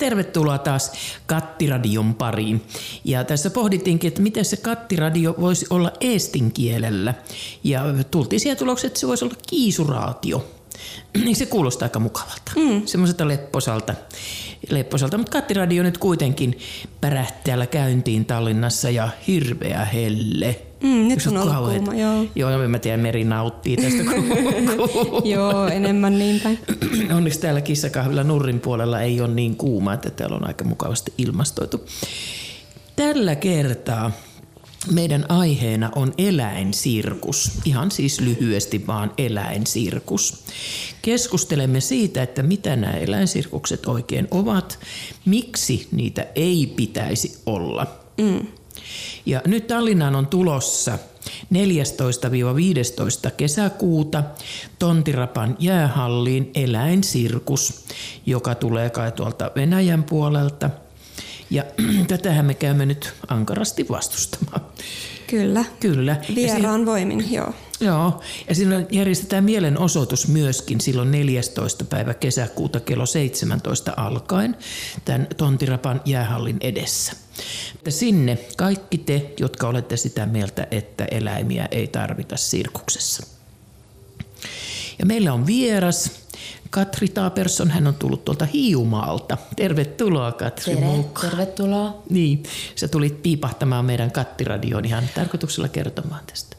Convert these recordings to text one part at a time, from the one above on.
tervetuloa taas Kattiradion pariin. Ja tässä pohdittiinkin, että miten se kattiradio voisi olla eestin kielellä. Ja tultiin siihen tulokseen, että se voisi olla kiisuraatio. Niin se kuulostaa aika mukavalta, mm. semmoiselta lepposalta. lepposalta. Mutta kattiradio nyt kuitenkin pärähtäällä käyntiin Tallinnassa ja hirveä helle. Mm, nyt on ollut kauheat. kuuma, joo. Joo, mä tiedän, Meri nauttii tästä Joo, enemmän niin päin. Onneksi täällä kissakahvilla Nurrin puolella ei ole niin kuuma, että täällä on aika mukavasti ilmastoitu. Tällä kertaa meidän aiheena on eläinsirkus. Ihan siis lyhyesti vaan eläinsirkus. Keskustelemme siitä, että mitä nämä eläinsirkukset oikein ovat, miksi niitä ei pitäisi olla. Mm. Ja nyt Tallinnaan on tulossa 14-15 kesäkuuta Tontirapan jäähalliin eläinsirkus, joka tulee kai tuolta Venäjän puolelta. Ja tätähän me käymme nyt ankarasti vastustamaan. Kyllä. Kyllä. Vieraan voimin, joo. Joo, ja silloin järjestetään mielenosoitus myöskin silloin 14. päivä kesäkuuta kello 17 alkaen tämän Tontirapan jäähallin edessä. Että sinne kaikki te, jotka olette sitä mieltä, että eläimiä ei tarvita sirkuksessa. Ja meillä on vieras, Katri Taapersson, hän on tullut tuolta Hiumaalta. Tervetuloa Katri Tere, Tervetuloa. Niin, sä tulit piipahtamaan meidän Kattiradioon ihan tarkoituksella kertomaan tästä.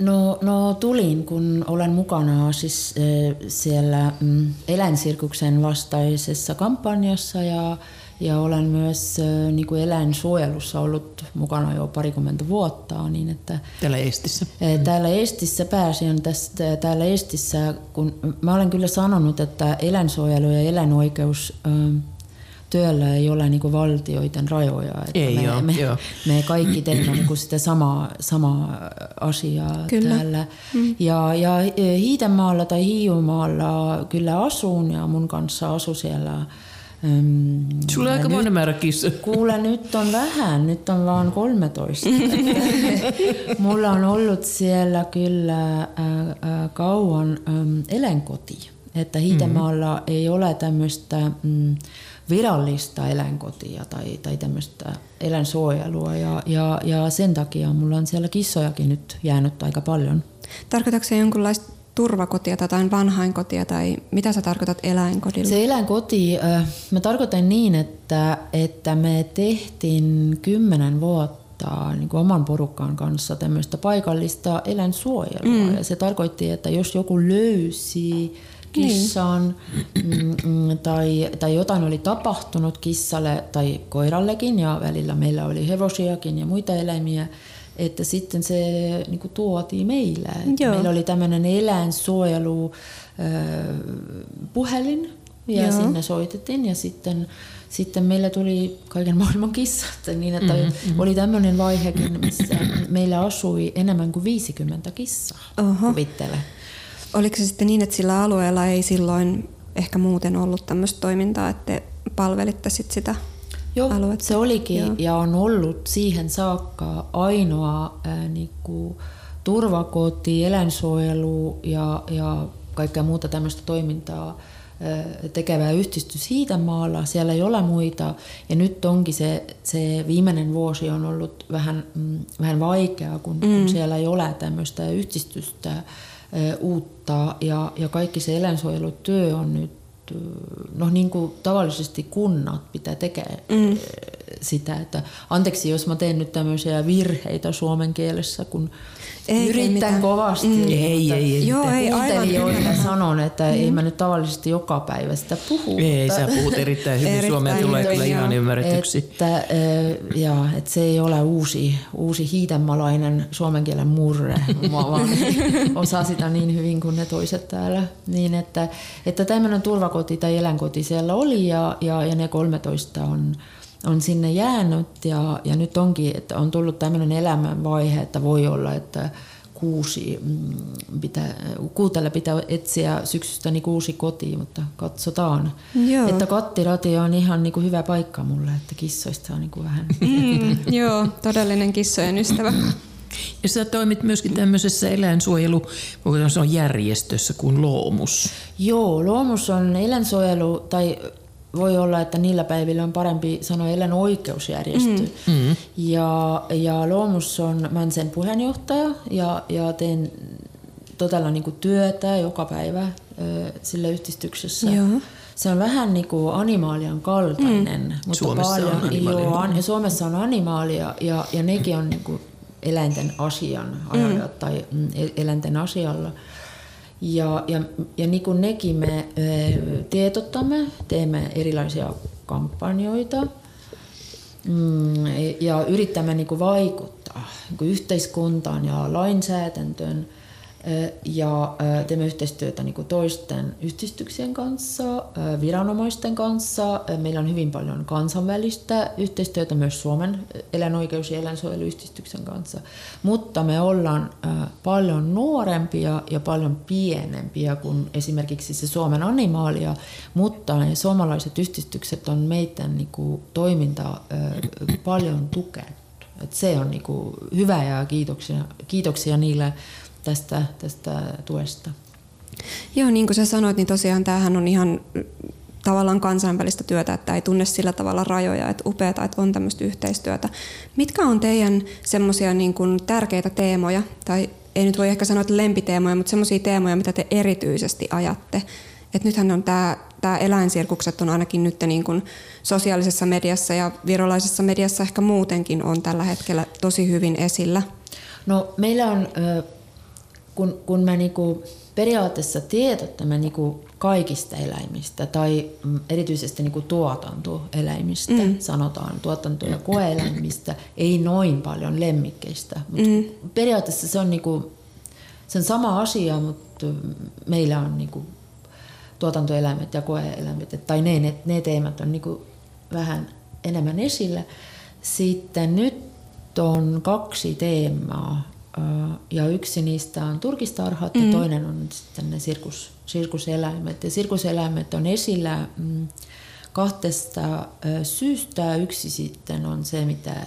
No, no tulin, kun olen mukana siis äh, siellä mm, eläinsirkuksen vastaisessa kampanjassa ja ja olen myös niin kuin eläinsuojelussa ollut mukana jo parikymmentä vuotta. Niin että, täällä Estissä? Täällä Estissä pääsin. Tästä, täällä Estissä, kun mä olen kyllä sanonut, että eläinsuojelu ja eläinoikeus työllä ei ole niin kuin valtioiden rajoja. Että ei me, joo, me, joo. me kaikki teemme niin kuin sitä samaa, samaa asiaa kyllä. täällä. Mm. Ja, ja Hiidenmaalla tai Hiiumaalla kyllä asun ja mun kanssa asu siellä Öm, Sulla on aika monen määrä kissa. Kuule, nyt on vähän, nyt on vaan 13. Mulla on ollut siellä kyllä äh, äh, kauan ähm, eläinkoti. Että Hiidemaalla mm-hmm. ei ole tämmöistä mm, virallista eläinkotia tai, tai tämmöistä eläinsuojelua. Ja, ja, ja sen takia mulla on siellä kissojakin nyt jäänyt aika paljon. Tarkoitatko se jonkunlaista turvakotia tai vanhainkotia tai mitä sä tarkoitat eläinkodilla? Se eläinkoti, mä tarkoitan niin, että, että me tehtiin kymmenen vuotta niin kuin oman porukkaan kanssa tämmöistä paikallista eläinsuojelua. Mm. Ja se tarkoitti, että jos joku löysi kissan niin. mm, mm, tai, tai jotain oli tapahtunut kissalle tai koirallekin ja välillä meillä oli hevosiakin ja muita eläimiä, että sitten se niin kuin tuotiin meille. Meillä oli tämmöinen eläinsuojelu puhelin ja Joo. sinne soitettiin ja sitten, sitten meillä tuli kaiken maailman kissat. Niin että mm-hmm. mm-hmm. oli tämmöinen vaihekin, missä meillä asui enemmän kuin 50 kissaa. Oho. Kuvittele. Oliko se sitten niin, että sillä alueella ei silloin ehkä muuten ollut tämmöistä toimintaa, että te palvelitte sit sitä Joo, aluetta. se olikin Joo. ja on ollut siihen saakka ainoa ää, niinku, turvakoti, eläinsuojelu ja, ja kaikkea muuta tämmöistä toimintaa ää, tekevää yhdistys Hiitämaalla. Siellä ei ole muita ja nyt onkin se, se viimeinen vuosi on ollut vähän, mm, vähän vaikeaa, kun, mm. kun siellä ei ole tämmöistä yhdistystä uutta ja, ja kaikki se eläinsuojelutyö on nyt no niin kuin tavallisesti kunnat pitää tekemään mm. Sitä, että anteeksi jos mä teen nyt tämmöisiä virheitä suomen kielessä, kun ei, yritän ei kovasti. Mm. Ei, ei, ei. Joo, ei, aivan. sanon, että mm. ei mä nyt tavallisesti joka päivä sitä puhu. Ei, sä puhut erittäin hyvin. Erittäin Suomea tulee kyllä ihan ymmärretyksi. Että, eh, ja, että se ei ole uusi, uusi hiitemalainen suomen kielen murre. Mä vaan osaa sitä niin hyvin kuin ne toiset täällä. Niin, että, että tämmöinen turvakoti tai eläinkoti siellä oli ja, ja, ja ne 13 on on sinne jäänyt ja, ja nyt onkin, että on tullut tämmöinen elämänvaihe, että voi olla, että kuusi mm, pitää, kuutelle pitää etsiä syksystä niin kuusi kotiin, mutta katsotaan. Joo. Että kattiratio on ihan niin kuin hyvä paikka mulle, että kissoista on niin kuin vähän. Mm, joo, todellinen kissojen ystävä. Ja sä toimit myöskin tämmöisessä eläinsuojelu, se on järjestössä kuin Loomus. Joo, Loomus on eläinsuojelu tai voi olla, että niillä päivillä on parempi sanoa eläinoikeusjärjestö. Mm. Mm. Ja, ja Loomus on, mä olen sen puheenjohtaja ja, ja teen todella niin kuin työtä joka päivä ö, sillä yhdistyksessä. Joo. Se on vähän niin kuin animaalian kaltainen, mm. mutta Suomessa paljon, on animaalia. joo, an, Suomessa on animaalia ja, ja nekin on niin kuin eläinten asian mm. tai mm, e- eläinten asialla. Ja, ja, ja niin kuin nekin me tietottamme, teemme erilaisia kampanjoita mm, ja yritämme niin kuin vaikuttaa niin kuin yhteiskuntaan ja lainsäädäntöön ja teemme yhteistyötä niin toisten yhdistyksien kanssa, viranomaisten kanssa. Meillä on hyvin paljon kansainvälistä yhteistyötä myös Suomen eläinoikeus- ja eläinsuojeluyhdistyksen kanssa. Mutta me ollaan paljon nuorempia ja paljon pienempiä kuin esimerkiksi se Suomen animaalia, mutta ne suomalaiset yhdistykset on meidän niin kuin, paljon tukenut. Et se on niin kuin, hyvä ja kiitoksia, kiitoksia niille tästä, tästä tuesta. Joo, niin kuin sä sanoit, niin tosiaan tämähän on ihan tavallaan kansainvälistä työtä, että ei tunne sillä tavalla rajoja, että upeata, että on tämmöistä yhteistyötä. Mitkä on teidän semmoisia niin kuin tärkeitä teemoja, tai ei nyt voi ehkä sanoa, että lempiteemoja, mutta semmoisia teemoja, mitä te erityisesti ajatte? Et nythän on tämä, tämä eläinsirkukset on ainakin nyt niin kuin sosiaalisessa mediassa ja virolaisessa mediassa ehkä muutenkin on tällä hetkellä tosi hyvin esillä. No meillä on kun, kun me niinku periaatteessa tiedottamme niinku kaikista eläimistä tai mm, erityisesti niinku tuotantoeläimistä, mm. sanotaan tuotanto- ja koeeläimistä, ei noin paljon lemmikkeistä. Mut mm. Periaatteessa se on, niinku, se on sama asia, mutta meillä on niinku tuotantoeläimet ja koeeläimet, tai ne, ne, ne teemat on niinku vähän enemmän esillä. Sitten nyt on kaksi teemaa, ja yksi niistä on turkistarhat mm. ja toinen on sitten ne sirkus, sirkuseläimet. Ja sirkuseläimet on esillä mm, kahdesta syystä. Yksi sitten on se, mitä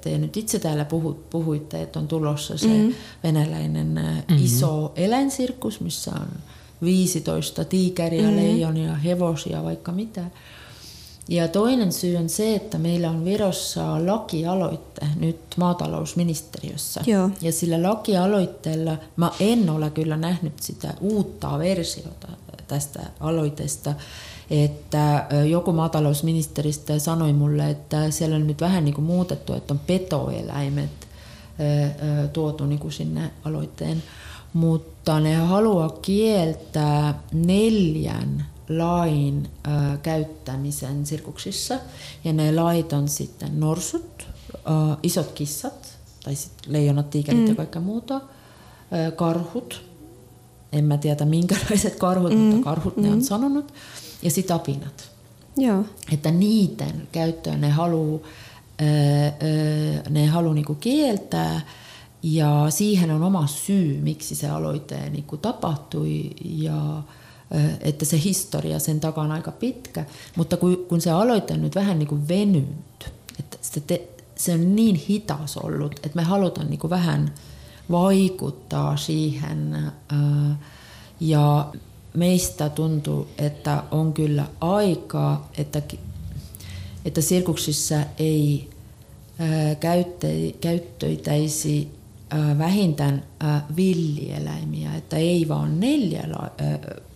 te nyt itse täällä puhut, puhuitte, että on tulossa se mm. venäläinen mm-hmm. iso eläinsirkus, missä on 15 tiikeriä, mm. leijonia, hevosia, vaikka mitä. Ja toinen syy on se, että meillä on Virossa lakialoitte nyt maatalousministeriössä. Joo. Ja sillä lakialoitteella, mä en ole kyllä nähnyt sitä uutta versiota tästä aloitesta, että joku maatalousministeristä sanoi mulle, että siellä on nyt vähän niin kuin muutettu, että on petoeläimet tuotu niin kuin sinne aloitteen, mutta ne haluaa kieltää neljän lain ö, käyttämisen sirkuksissa. Ja ne lait on sitten norsut, ö, isot kissat, tai sitten leijonat, tiikerit mm. ja kaikkea muuta, ö, karhut, en mä tiedä minkälaiset karhut, mm. mutta karhut mm. ne on mm. sanonut, ja sitten apinat. Joo. Että niiden käyttöön ne haluaa ne halu niinku kieltää, ja siihen on oma syy, miksi se aloite niinku tapahtui. Ja että se historia sen takana on aika pitkä, mutta kun, kun se aloite on nyt vähän niin kuin venynyt, että se, te, se on niin hitas ollut, että me halutaan niin kuin vähän vaikuttaa siihen ja meistä tuntuu, että on kyllä aikaa, että, että sirkuksissa ei käyttöitäisi vähintään villieläimiä, että ei vaan neljä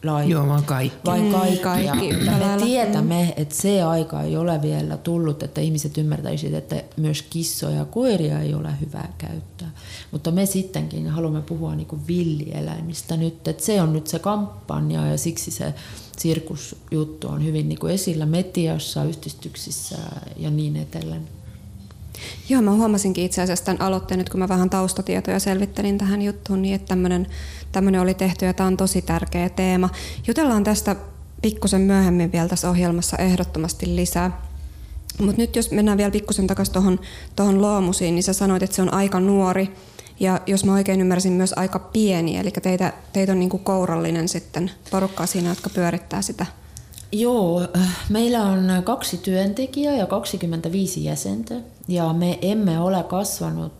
lajia, Joo, vaan kaikki. Vai mm, kaikki. kaikki. Me tiedämme, että se aika ei ole vielä tullut, että ihmiset ymmärtäisivät, että myös kissoja ja koiria ei ole hyvä käyttää. Mutta me sittenkin haluamme puhua niin kuin villieläimistä nyt, että se on nyt se kampanja ja siksi se sirkusjuttu on hyvin niin kuin esillä mediassa, yhdistyksissä ja niin edelleen. Joo, mä huomasinkin itse asiassa tämän aloitteen nyt, kun mä vähän taustatietoja selvittelin tähän juttuun, niin että tämmöinen, oli tehty ja tämä on tosi tärkeä teema. Jutellaan tästä pikkusen myöhemmin vielä tässä ohjelmassa ehdottomasti lisää. Mutta nyt jos mennään vielä pikkusen takaisin tuohon tohon Loomusiin, niin sä sanoit, että se on aika nuori ja jos mä oikein ymmärsin, myös aika pieni. Eli teitä, teitä on niinku kourallinen sitten porukkaa siinä, jotka pyörittää sitä Joo, äh, meillä on kaksi työntekijää ja 25 jäsentä ja me emme ole kasvanut,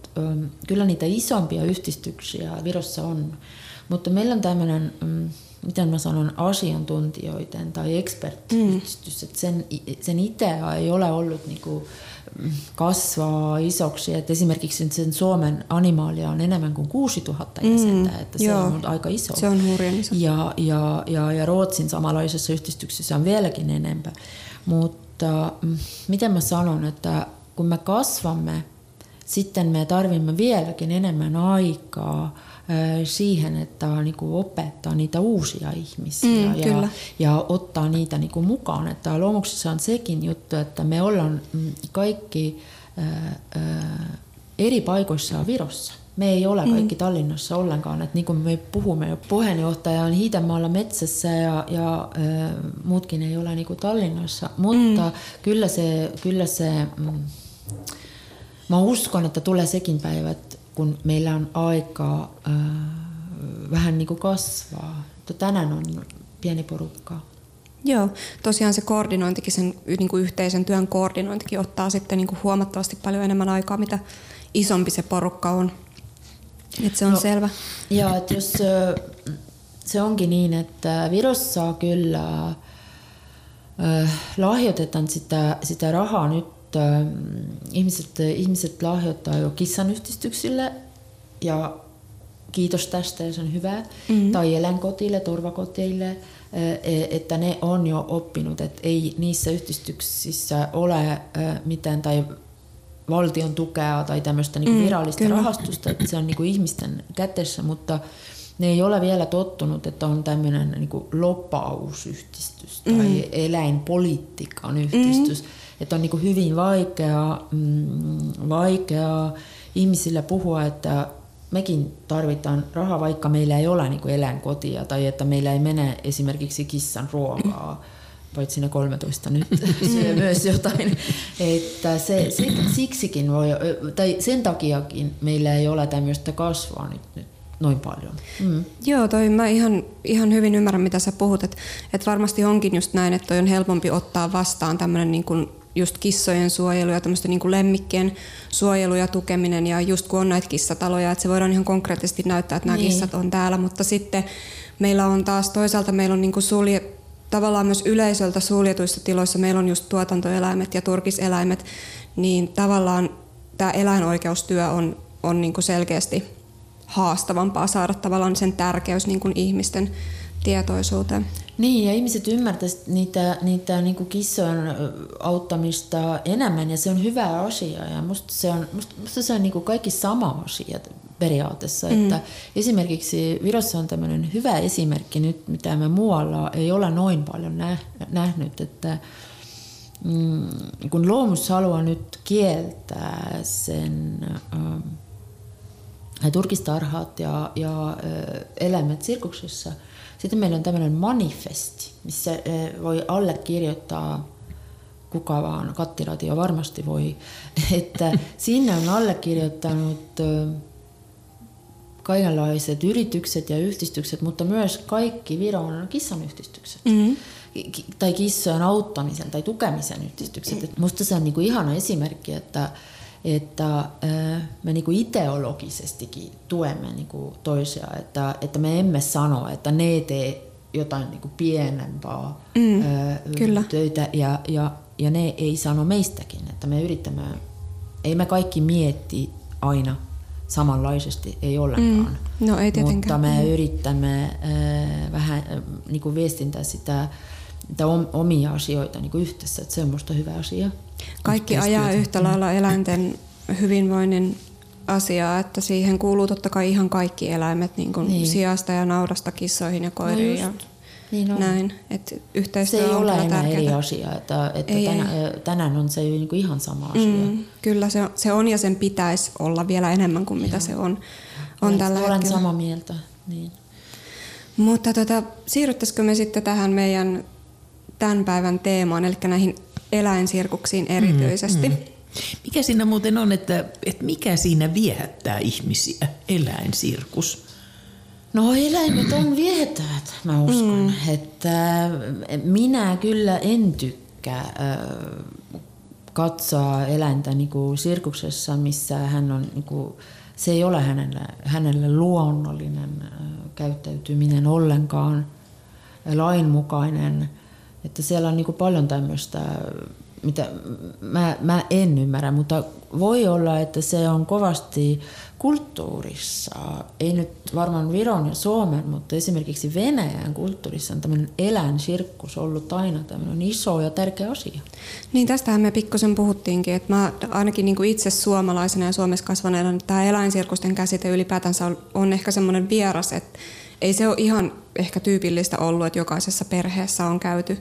kyllä niitä isompia yhdistyksiä Virossa on, mutta meillä on tämmöinen miten mä sanon, asiantuntijoiden tai ekspertyhdistys, mm. että sen, sen idea ei ole ollut niinku kasvaa isoksi, että esimerkiksi sen Suomen animaalia on enemmän kuin 6000 jäsentä, mm, että se joo, on aika iso. Se on hurjan iso. Ja, ja, ja, ja Ruotsin samanlaisessa yhdistyksessä on vieläkin enemmän. Mutta mm, miten mä sanon, että kun me kasvamme, sitten me tarvimme vieläkin enemmän aikaa siihen, että niin kuin opettaa niitä uusia ihmisiä mm, ja, ja ottaa niitä niin kuin mukaan. Että luomuksessa on sekin juttu, että me ollaan mm, kaikki ää, ää, eri paikoissa Virossa. Me ei ole mm. kaikki mm. Tallinnassa ollenkaan, että niin kuin me puhumme jo, puheenjohtaja on Hiidenmaalla metsässä ja, ja ää, muutkin ei ole niin kuin Tallinnassa, mutta mm. kyllä se, kyllä se mm, mä uskon, että tulee sekin päivä, että kun meillä on aikaa äh, vähän niin kuin kasvaa. Mutta tänään on pieni porukka. Joo, tosiaan se koordinointikin, sen niin kuin yhteisen työn koordinointikin ottaa sitten niin kuin huomattavasti paljon enemmän aikaa, mitä isompi se porukka on. Että se on no, selvä. Joo, että jos se onkin niin, että Virossa kyllä äh, lahjoitetaan sitä, sitä rahaa nyt äh, ihmiset, ihmiset lahjoittaa jo kissanyhdistyksille ja kiitos tästä ja se on hyvä. Mm-hmm. Tai eläinkotille, turvakotille, äh, että ne on jo oppinut, että ei niissä yhdistyksissä ole äh, mitään tai valtion tukea tai tämmöistä niin mm, virallista kyllä. rahastusta, että se on niin kuin ihmisten kätessä, mutta ne ei ole vielä tottunut, että on tämmöinen niin loppausyhdistys tai mm. eläinpolitiikan yhdistys. Mm että on niin hyvin vaikea, mm, vaikea ihmisille puhua, että mekin tarvitaan rahaa, vaikka meillä ei ole niin eläinkotia tai että meillä ei mene esimerkiksi kissan ruokaa, paitsi ne 13 nyt syö myös jotain. Että se, se, siksikin voi, tai sen takiakin meillä ei ole tämmöistä kasvua nyt, nyt noin paljon. Mm. Joo, toi mä ihan, ihan hyvin ymmärrän, mitä sä puhut. Että et varmasti onkin just näin, että toi on helpompi ottaa vastaan tämmöinen niin kuin just kissojen suojelu ja tämmöisten niin lemmikkien suojelu ja tukeminen ja just kun on näitä kissataloja, että se voidaan ihan konkreettisesti näyttää, että nämä niin. kissat on täällä, mutta sitten meillä on taas toisaalta meillä on niin kuin sulje, tavallaan myös yleisöltä suljetuissa tiloissa meillä on just tuotantoeläimet ja turkiseläimet, niin tavallaan tämä eläinoikeustyö on, on niin kuin selkeästi haastavampaa saada tavallaan sen tärkeys niin kuin ihmisten tietoisuuteen. Niin, ja ihmiset ymmärtäisivät niitä, niitä niin kuin kissojen auttamista enemmän, ja se on hyvä asia. Ja musta se on, musta, musta se on niin kuin kaikki sama asia periaatteessa. Mm. Että esimerkiksi Virossa on tämmöinen hyvä esimerkki nyt, mitä me muualla ei ole noin paljon nähnyt, että mm, kun luomus haluaa nyt kieltää sen äh, turkistarhat ja, ja äh, eläimet sirkuksessa – sitten meillä on tämmöinen manifesti, missä eh, voi allekirjoittaa kuka vaan, kattiratio varmasti voi, että sinne on allekirjoittanut eh, kaikenlaiset yritykset ja yhdistykset, mutta myös kaikki Viron kissanyhdistykset. Mm-hmm. Tai kissojen auttamisen tai tukemisen yhdistykset. Et musta se on niinku ihana esimerkki, että että me niin kuin ideologisestikin tuemme niin kuin toisia, että, että me emme sano, että ne tee jotain niin kuin pienempaa mm, kyllä. töitä ja, ja, ja ne ei sano meistäkin, että me yritämme, ei me kaikki mietti aina samanlaisesti, ei ollenkaan. Mm, no ei tietenkään. Mutta me mm. yritämme äh, vähän äh, niin kuin viestintää sitä, sitä omia asioita niin kuin yhdessä, että se on minusta hyvä asia. Kaikki ajaa yhtä lailla eläinten hyvinvoinnin asiaa, että siihen kuuluu totta kai ihan kaikki eläimet, niin kuin niin. sijasta ja naurasta kissoihin ja koiriin. No ja niin on. Näin, että yhteistyö se ei on ole enää tärkeää. eri asia, että, että ei, tänä, ei. tänään on se niin kuin ihan sama asia. Mm, kyllä se on, se on ja sen pitäisi olla vielä enemmän kuin mitä se on, on olen, tällä olen hetkellä. samaa mieltä. Niin. Mutta tota, siirryttäisikö me sitten tähän meidän tämän päivän teemaan, eli näihin eläinsirkuksiin erityisesti. Mm, mm. Mikä siinä muuten on, että, että mikä siinä viehättää ihmisiä, eläinsirkus? No eläimet on viehättävät, mä uskon. Mm. Että minä kyllä en tykkää katsoa eläintä niin kuin sirkuksessa, missä hän on, niin kuin, se ei ole hänelle, hänelle luonnollinen käyttäytyminen ollenkaan. lainmukainen. Että siellä on niin kuin paljon tämmöistä, mitä mä, mä en ymmärrä, mutta voi olla, että se on kovasti kulttuurissa, ei nyt varmaan Viron ja Suomen, mutta esimerkiksi Venäjän kulttuurissa on tämmöinen eläinsirkkus ollut aina tämmöinen iso ja tärkeä asia. Niin tästähän me pikkusen puhuttiinkin, että mä ainakin niin kuin itse suomalaisena ja Suomessa kasvaneena, niin tämä eläinsirkusten käsite ylipäätänsä on, on ehkä semmoinen vieras, että ei se ole ihan ehkä tyypillistä ollut, että jokaisessa perheessä on käyty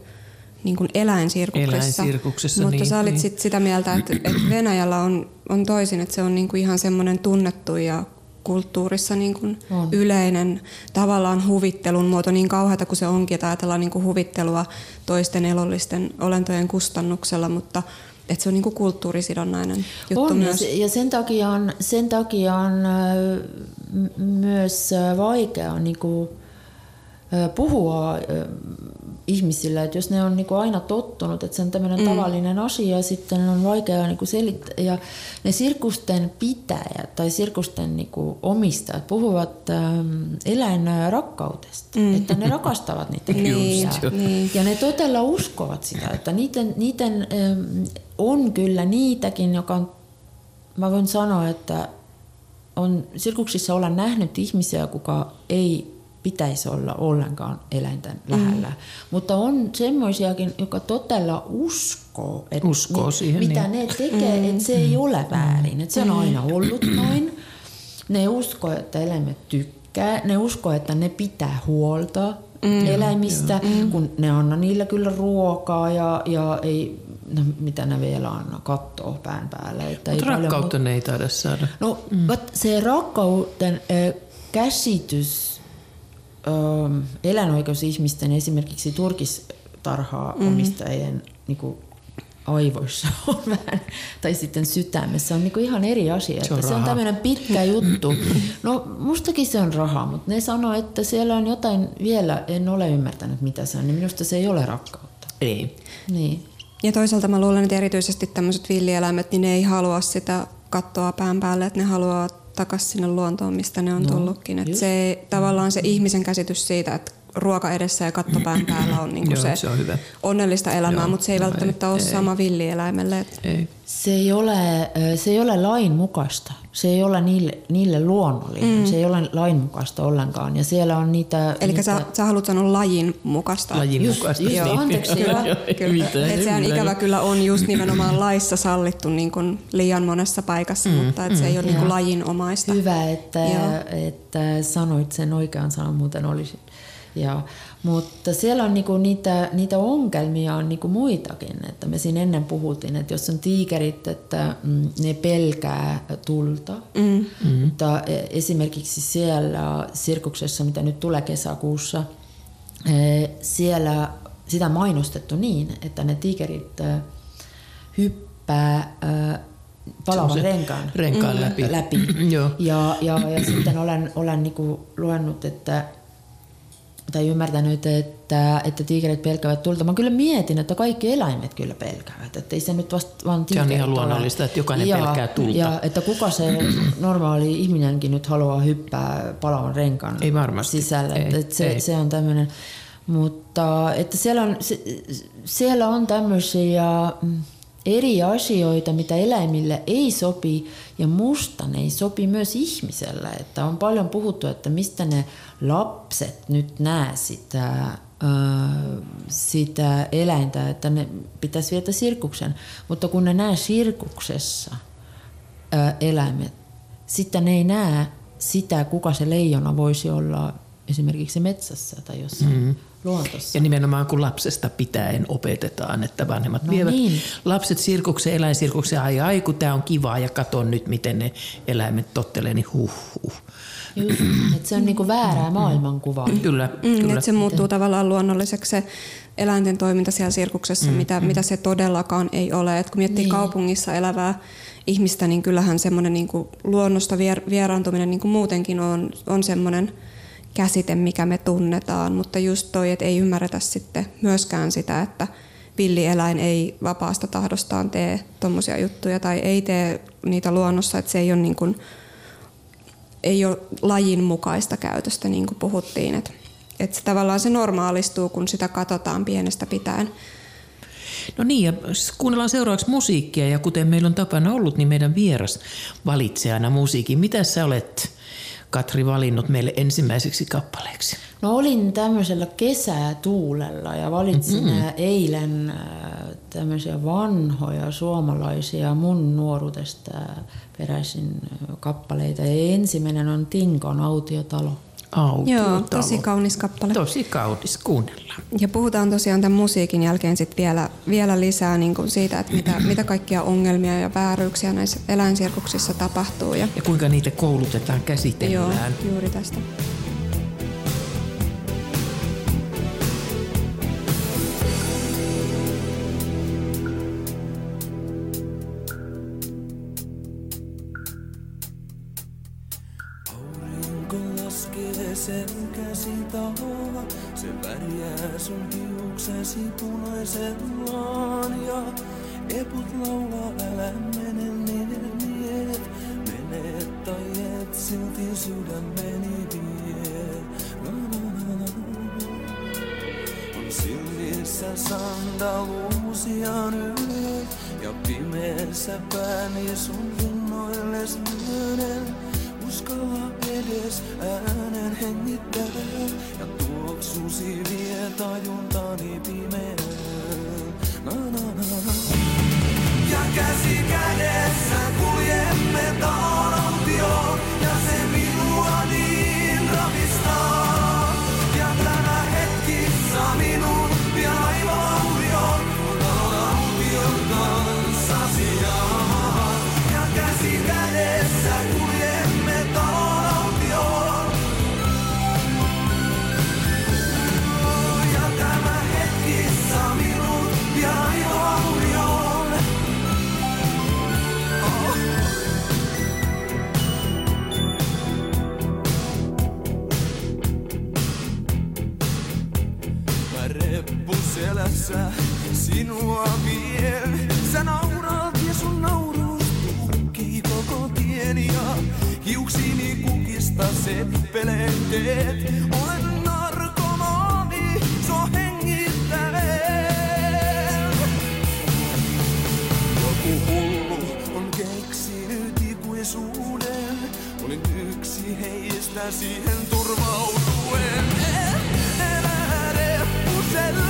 niin kuin eläinsirkuksessa. Eläinsirkuksessa, Mutta niin, sä olit niin. sit sitä mieltä, että, että Venäjällä on, on toisin, että se on niin kuin ihan semmoinen tunnettu ja kulttuurissa niin kuin On. yleinen tavallaan huvittelun muoto niin kauheata kuin se onkin, että ajatellaan niin kuin huvittelua toisten elollisten olentojen kustannuksella, mutta että se on niin kuin kulttuurisidonnainen juttu on, myös. Ja, se, ja sen takia on, sen takia on myös vaikea niin kuin, äh, puhua ihmisille, että jos ne on niin kuin aina tottunut, että se on tämmöinen mm. tavallinen asia, sitten on vaikea niin kuin selittää. Ja ne sirkusten pitäjät tai sirkusten niin kuin omistajat puhuvat ähm, eläinrakkaudesta, mm. että ne rakastavat niitä Niin, niin. Ja ne todella uskovat sitä, että niiden, niiden ähm, on kyllä niitäkin, joka on, mä voin sanoa, että on sirkuksissa olla nähnyt ihmisiä, kuka ei pitäisi olla ollenkaan eläinten lähellä. Mm. Mutta on semmoisiakin, jotka todella uskoo, että Uskoo siihen, mitä niin. ne tekee, mm. että se ei ole väärin. Että se on aina ollut noin. Ne uskoo, että eläimet tykkää. Ne uskoo, että ne pitää huolta mm. eläimistä, mm. kun ne anna niillä kyllä ruokaa ja, ja ei, no, mitä ne vielä anna, kattoa pään. Että ei Mutta paljon rakkautta ne ei taida saada. No, mm. se rakkauden ö, käsitys ö, eläinoikeusihmisten esimerkiksi turkistarhaa mm. omistajien niin kuin, aivoissa on vähän, tai sitten sydämessä on niin kuin ihan eri asia. Se on se on tämmöinen pitkä juttu. No mustakin se on raha, mutta ne sanoo, että siellä on jotain vielä, en ole ymmärtänyt mitä se on, niin minusta se ei ole rakkautta. Ei. Niin. Ja toisaalta mä luulen, että erityisesti tämmöiset villieläimet, niin ne ei halua sitä kattoa pään päälle, että ne haluaa takaisin sinne luontoon, mistä ne on No, tullutkin. Että se tavallaan se ihmisen käsitys siitä, että ruoka edessä ja katto pään päällä on, niin Joo, se, se on hyvä. onnellista elämää, Joo, mutta se ei no välttämättä ei, ole ei. sama villieläimelle. Ei. Se ei ole, se ei ole lainmukaista. Se ei ole niille, niille luonnollinen. Mm. Se ei ole lainmukaista ollenkaan. Ja siellä on niitä... Eli niitä, sä, sä haluat sanoa lajin mukaista. Lajin Just- mukaista. just, niin. anteeksi, joo, Joo, ei Kyllä. Et ei sehän ikävä kyllä on just nimenomaan laissa sallittu niin kuin liian monessa paikassa, mm, mutta et se ei ole niin kuin lajinomaista. Hyvä, että, Joo. että sanoit sen oikean sanan, muuten olisi. Ja, mutta siellä on niinku niitä, niitä ongelmia on niinku muitakin. Että me siinä ennen puhuttiin, että jos on tiikerit, että mm, ne pelkää tulta. Mm. Mutta e- esimerkiksi siellä sirkuksessa, mitä nyt tulee kesäkuussa, eh, siellä sitä mainostettu niin, että ne tiikerit eh, hyppää palavan renkaan, renkaan läpi. läpi. Joo. Ja, ja, ja sitten olen, olen niinku luennut, että tai ymmärtänyt, että, että tiikerit pelkäävät tulta. Mä kyllä mietin, että kaikki eläimet kyllä pelkäävät. Että ei se nyt vasta vaan Se on ihan ole. luonnollista, että jokainen ja, pelkää tulta. Ja että kuka se normaali ihminenkin nyt haluaa hyppää palavan renkaan Ei varmasti. sisällä. Ei, Että, että se, ei. se on tämmöinen. Mutta että siellä on, se, siellä on tämmöisiä mm, eri asioita, mitä eläimille ei sopi ja musta ne ei sopi myös ihmiselle. Että on paljon puhuttu, että mistä ne lapset nyt näe sitä, ö, sitä eläintä, että ne pitäisi vietä sirkuksen. Mutta kun ne näe sirkuksessa ö, eläimet, sitten ne ei näe sitä, kuka se leijona voisi olla esimerkiksi metsässä tai jossain mm-hmm. Luontossa. Ja nimenomaan kun lapsesta pitäen opetetaan, että vanhemmat No vievät niin. lapset sirkukseen, eläinsirkukseen, ai ai kun tämä on kivaa ja katon nyt miten ne eläimet tottelee, niin huh huh. Just, että se on niinku väärää maailmankuvaa. Kyllä, Mm, kyllä. että se muuttuu tavallaan luonnolliseksi se eläinten toiminta siellä sirkuksessa, mm, mitä, mm. mitä se todellakaan ei ole. Et kun miettii Niin. kaupungissa elävää ihmistä, niin kyllähän semmoinen niin luonnosta vier, vieraantuminen niin kuin muutenkin on, on semmoinen käsite, mikä me tunnetaan. Mutta just toi, että ei ymmärretä sitten myöskään sitä, että villieläin ei vapaasta tahdostaan tee tommosia juttuja tai ei tee niitä luonnossa, että se ei ole niin kuin, ei ole lajin mukaista käytöstä, niin kuin puhuttiin. Että että se tavallaan se normaalistuu, kun sitä katsotaan pienestä pitäen. No niin, ja kuunnellaan seuraavaksi musiikkia, ja kuten meillä on tapana ollut, niin meidän vieras valitsee aina musiikin. Mitä sä olet, Katri, valinnut meille ensimmäiseksi kappaleeksi? No olin tämmöisellä kesätuulella ja valitsin mm-hmm. eilen äh, tämmöisiä vanhoja suomalaisia mun nuoruudesta peräisin äh, kappaleita. Ja ensimmäinen on Tinkon autiotalo. Joo, tosi kaunis kappale. Tosi kaunis, kuunnellaan. Ja puhutaan tosiaan tämän musiikin jälkeen sit vielä, vielä lisää niin kuin siitä, että mitä, mitä kaikkia ongelmia ja vääryyksiä näissä eläinsirkuksissa tapahtuu. Ja, ja kuinka niitä koulutetaan, käsitellään. Joo, juuri tästä. sellaan ja eput laulaa, älä mene niiden miet. Mene tai et, silti sydämeni vie. On silmissä sandaluusia nyt ja pimeässä pääni sun yössä sinua vien. Sä nauraat ja sun naurus tukkii koko tien ja hiuksini kukista seppeleen teet. Olen narkomaani, sua hengittäen. Joku hullu on keksinyt ikuisuuden. Olin yksi heistä siihen turvautuen. En, en, en,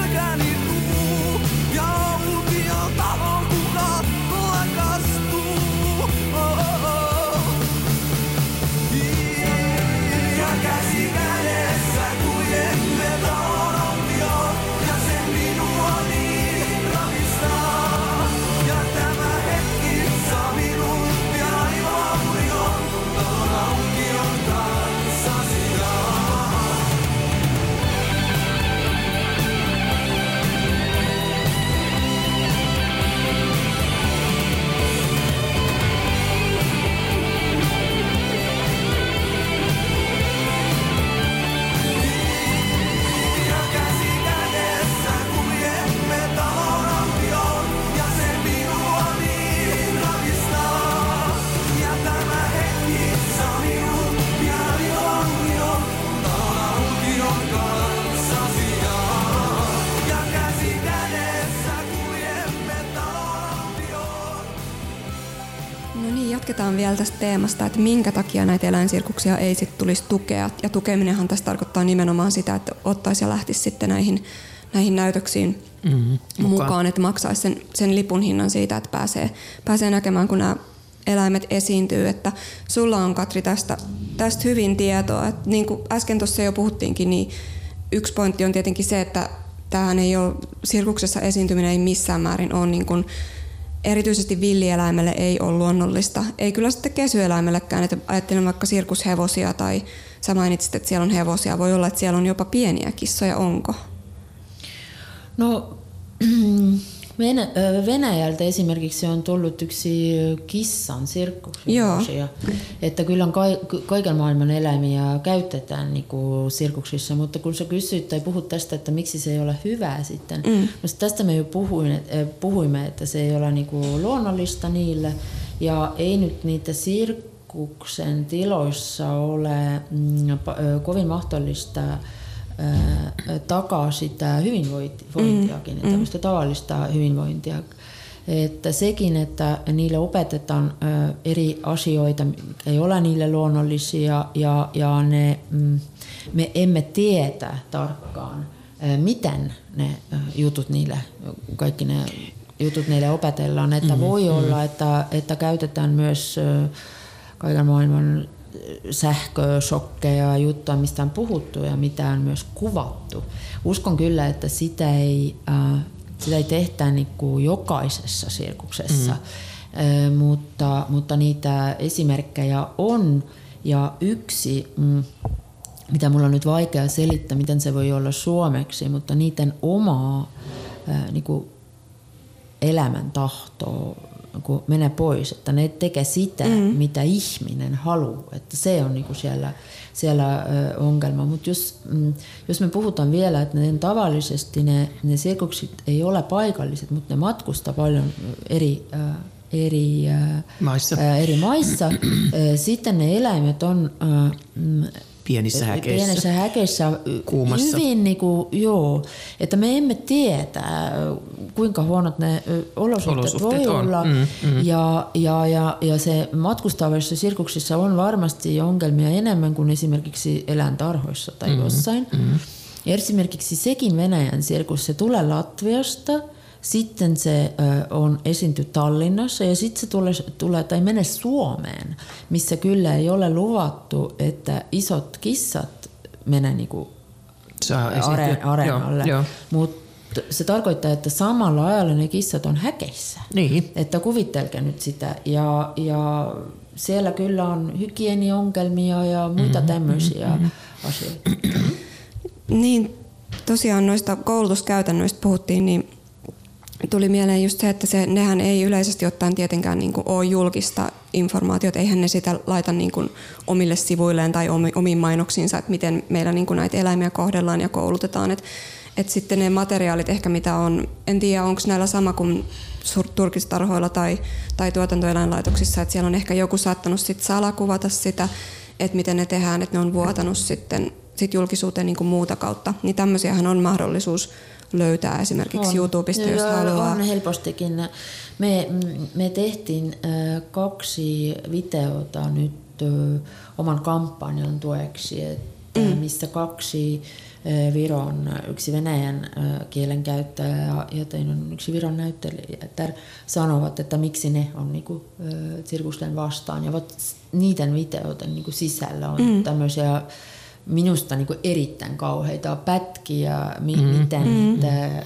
jatketaan vielä tästä teemasta, että minkä takia näitä eläinsirkuksia ei sitten tulisi tukea. Ja tukeminenhan tässä tarkoittaa nimenomaan sitä, että ottaisi ja lähtisi sitten näihin, näihin näytöksiin mm-hmm, mukaan. mukaan, että maksaisi sen, sen lipun hinnan siitä, että pääsee, pääsee näkemään, kun nämä eläimet esiintyy. Että sulla on Katri tästä, tästä hyvin tietoa. Että niin kuin äsken tuossa jo puhuttiinkin, niin yksi pointti on tietenkin se, että tähän ei ole, sirkuksessa esiintyminen ei missään määrin ole niin kuin erityisesti villieläimelle ei ole luonnollista. Ei kyllä sitten kesyeläimellekään, että ajattelen vaikka sirkushevosia tai sä mainitsit, että siellä on hevosia. Voi olla, että siellä on jopa pieniä kissoja, onko? No Venäjältä esimerkiksi on tullut yksi kissan sirkus. Että kyllä on kaiken maailman eläimiä käytetään niin kuin sirkuksissa, mutta kun sä kysyt tai puhut tästä, että miksi se ei ole hyvää sitten. Mm. No tästä me jo puhuin, puhuimme, että se ei ole niin kuin luonnollista niille ja ei nyt niitä sirkuksen tiloissa ole mm, kovin mahdollista takaa sitä hyvinvointiakin, mm. tämmöistä tavallista hyvinvointia. Että sekin, että niille opetetaan eri asioita, ei ole niille luonnollisia ja, ja ne, mm, me emme tietä tarkkaan, miten ne jutut niille, kaikki ne jutut niille opetellaan. Että mm, voi mm. olla, että, että käytetään myös kaiken maailman sähkösokkeja juttuja, mistä on puhuttu ja mitä on myös kuvattu. Uskon kyllä, että sitä ei, äh, sitä ei tehdä niin kuin jokaisessa sirkuksessa, mm. äh, mutta, mutta niitä esimerkkejä on. Ja yksi, mm, mitä mulla on nyt vaikea selittää, miten se voi olla suomeksi, mutta niiden omaa äh, niin kuin elämäntahtoa kun menee pois, että ne tekee sitä, mm. mitä ihminen haluaa. Että se on niinku siellä, siellä ongelma. Mutta jos, mm, jos me puhutaan vielä, että ne tavallisesti ne, ne sirkukset ei ole paikalliset, mutta ne matkustaa paljon eri, ö, eri, maissa. Ä, eri maissa. Sitten ne eläimet on mm, pienissä häkeissä. Pienissä häkeissä Kuumassa. hyvin, niin kuin, joo, että me emme tiedä, kuinka huonot ne olosuhteet, olosuhteet voi on. olla. Mm, mm. Ja, ja, ja, ja se matkustavissa sirkuksissa on varmasti ongelmia enemmän kuin esimerkiksi eläintarhoissa tai mm, jossain. Mm. Ja esimerkiksi sekin Venäjän sirkus, se tulee Latviasta – sitten se on esiinty Tallinnassa ja sitten se tulee, tulee tai menee Suomeen, missä kyllä ei ole luvattu, että isot kissat menee niinku areen, areenalle. Mutta se tarkoittaa, että samalla ajalla ne kissat on häkeissä. Niin. Että kuvittelkaa nyt sitä. Ja, ja siellä kyllä on hygieniongelmia ja muita mm-hmm, tämmöisiä mm-hmm. asioita. Niin, tosiaan noista koulutuskäytännöistä puhuttiin, niin tuli mieleen just se, että se, nehän ei yleisesti ottaen tietenkään niin kuin ole julkista informaatiota, eihän ne sitä laita niin kuin omille sivuilleen tai omiin mainoksiinsa, että miten meillä niin kuin näitä eläimiä kohdellaan ja koulutetaan. Et, et sitten ne materiaalit ehkä mitä on, en tiedä onko näillä sama kuin turkistarhoilla tai, tai tuotantoeläinlaitoksissa, että siellä on ehkä joku saattanut sit salakuvata sitä, että miten ne tehdään, että ne on vuotanut sitten sit julkisuuteen niin kuin muuta kautta. Niin tämmöisiähän on mahdollisuus löytää esimerkiksi on. YouTubesta, jos on, haluaa? On helpostikin. Me, me tehtiin kaksi videota nyt oman kampanjan tueksi, että mm. missä kaksi Viron, yksi venäjän kielen käyttäjä ja, ja toinen yksi Viron näyttelijä sanovat, että miksi ne on niinku, sirkusten vastaan. Ja niiden videoiden niinku sisällä on mm. tämmöisiä minusta niin kuin erittäin kauheita pätkiä, mi- mm. miten mm. niitä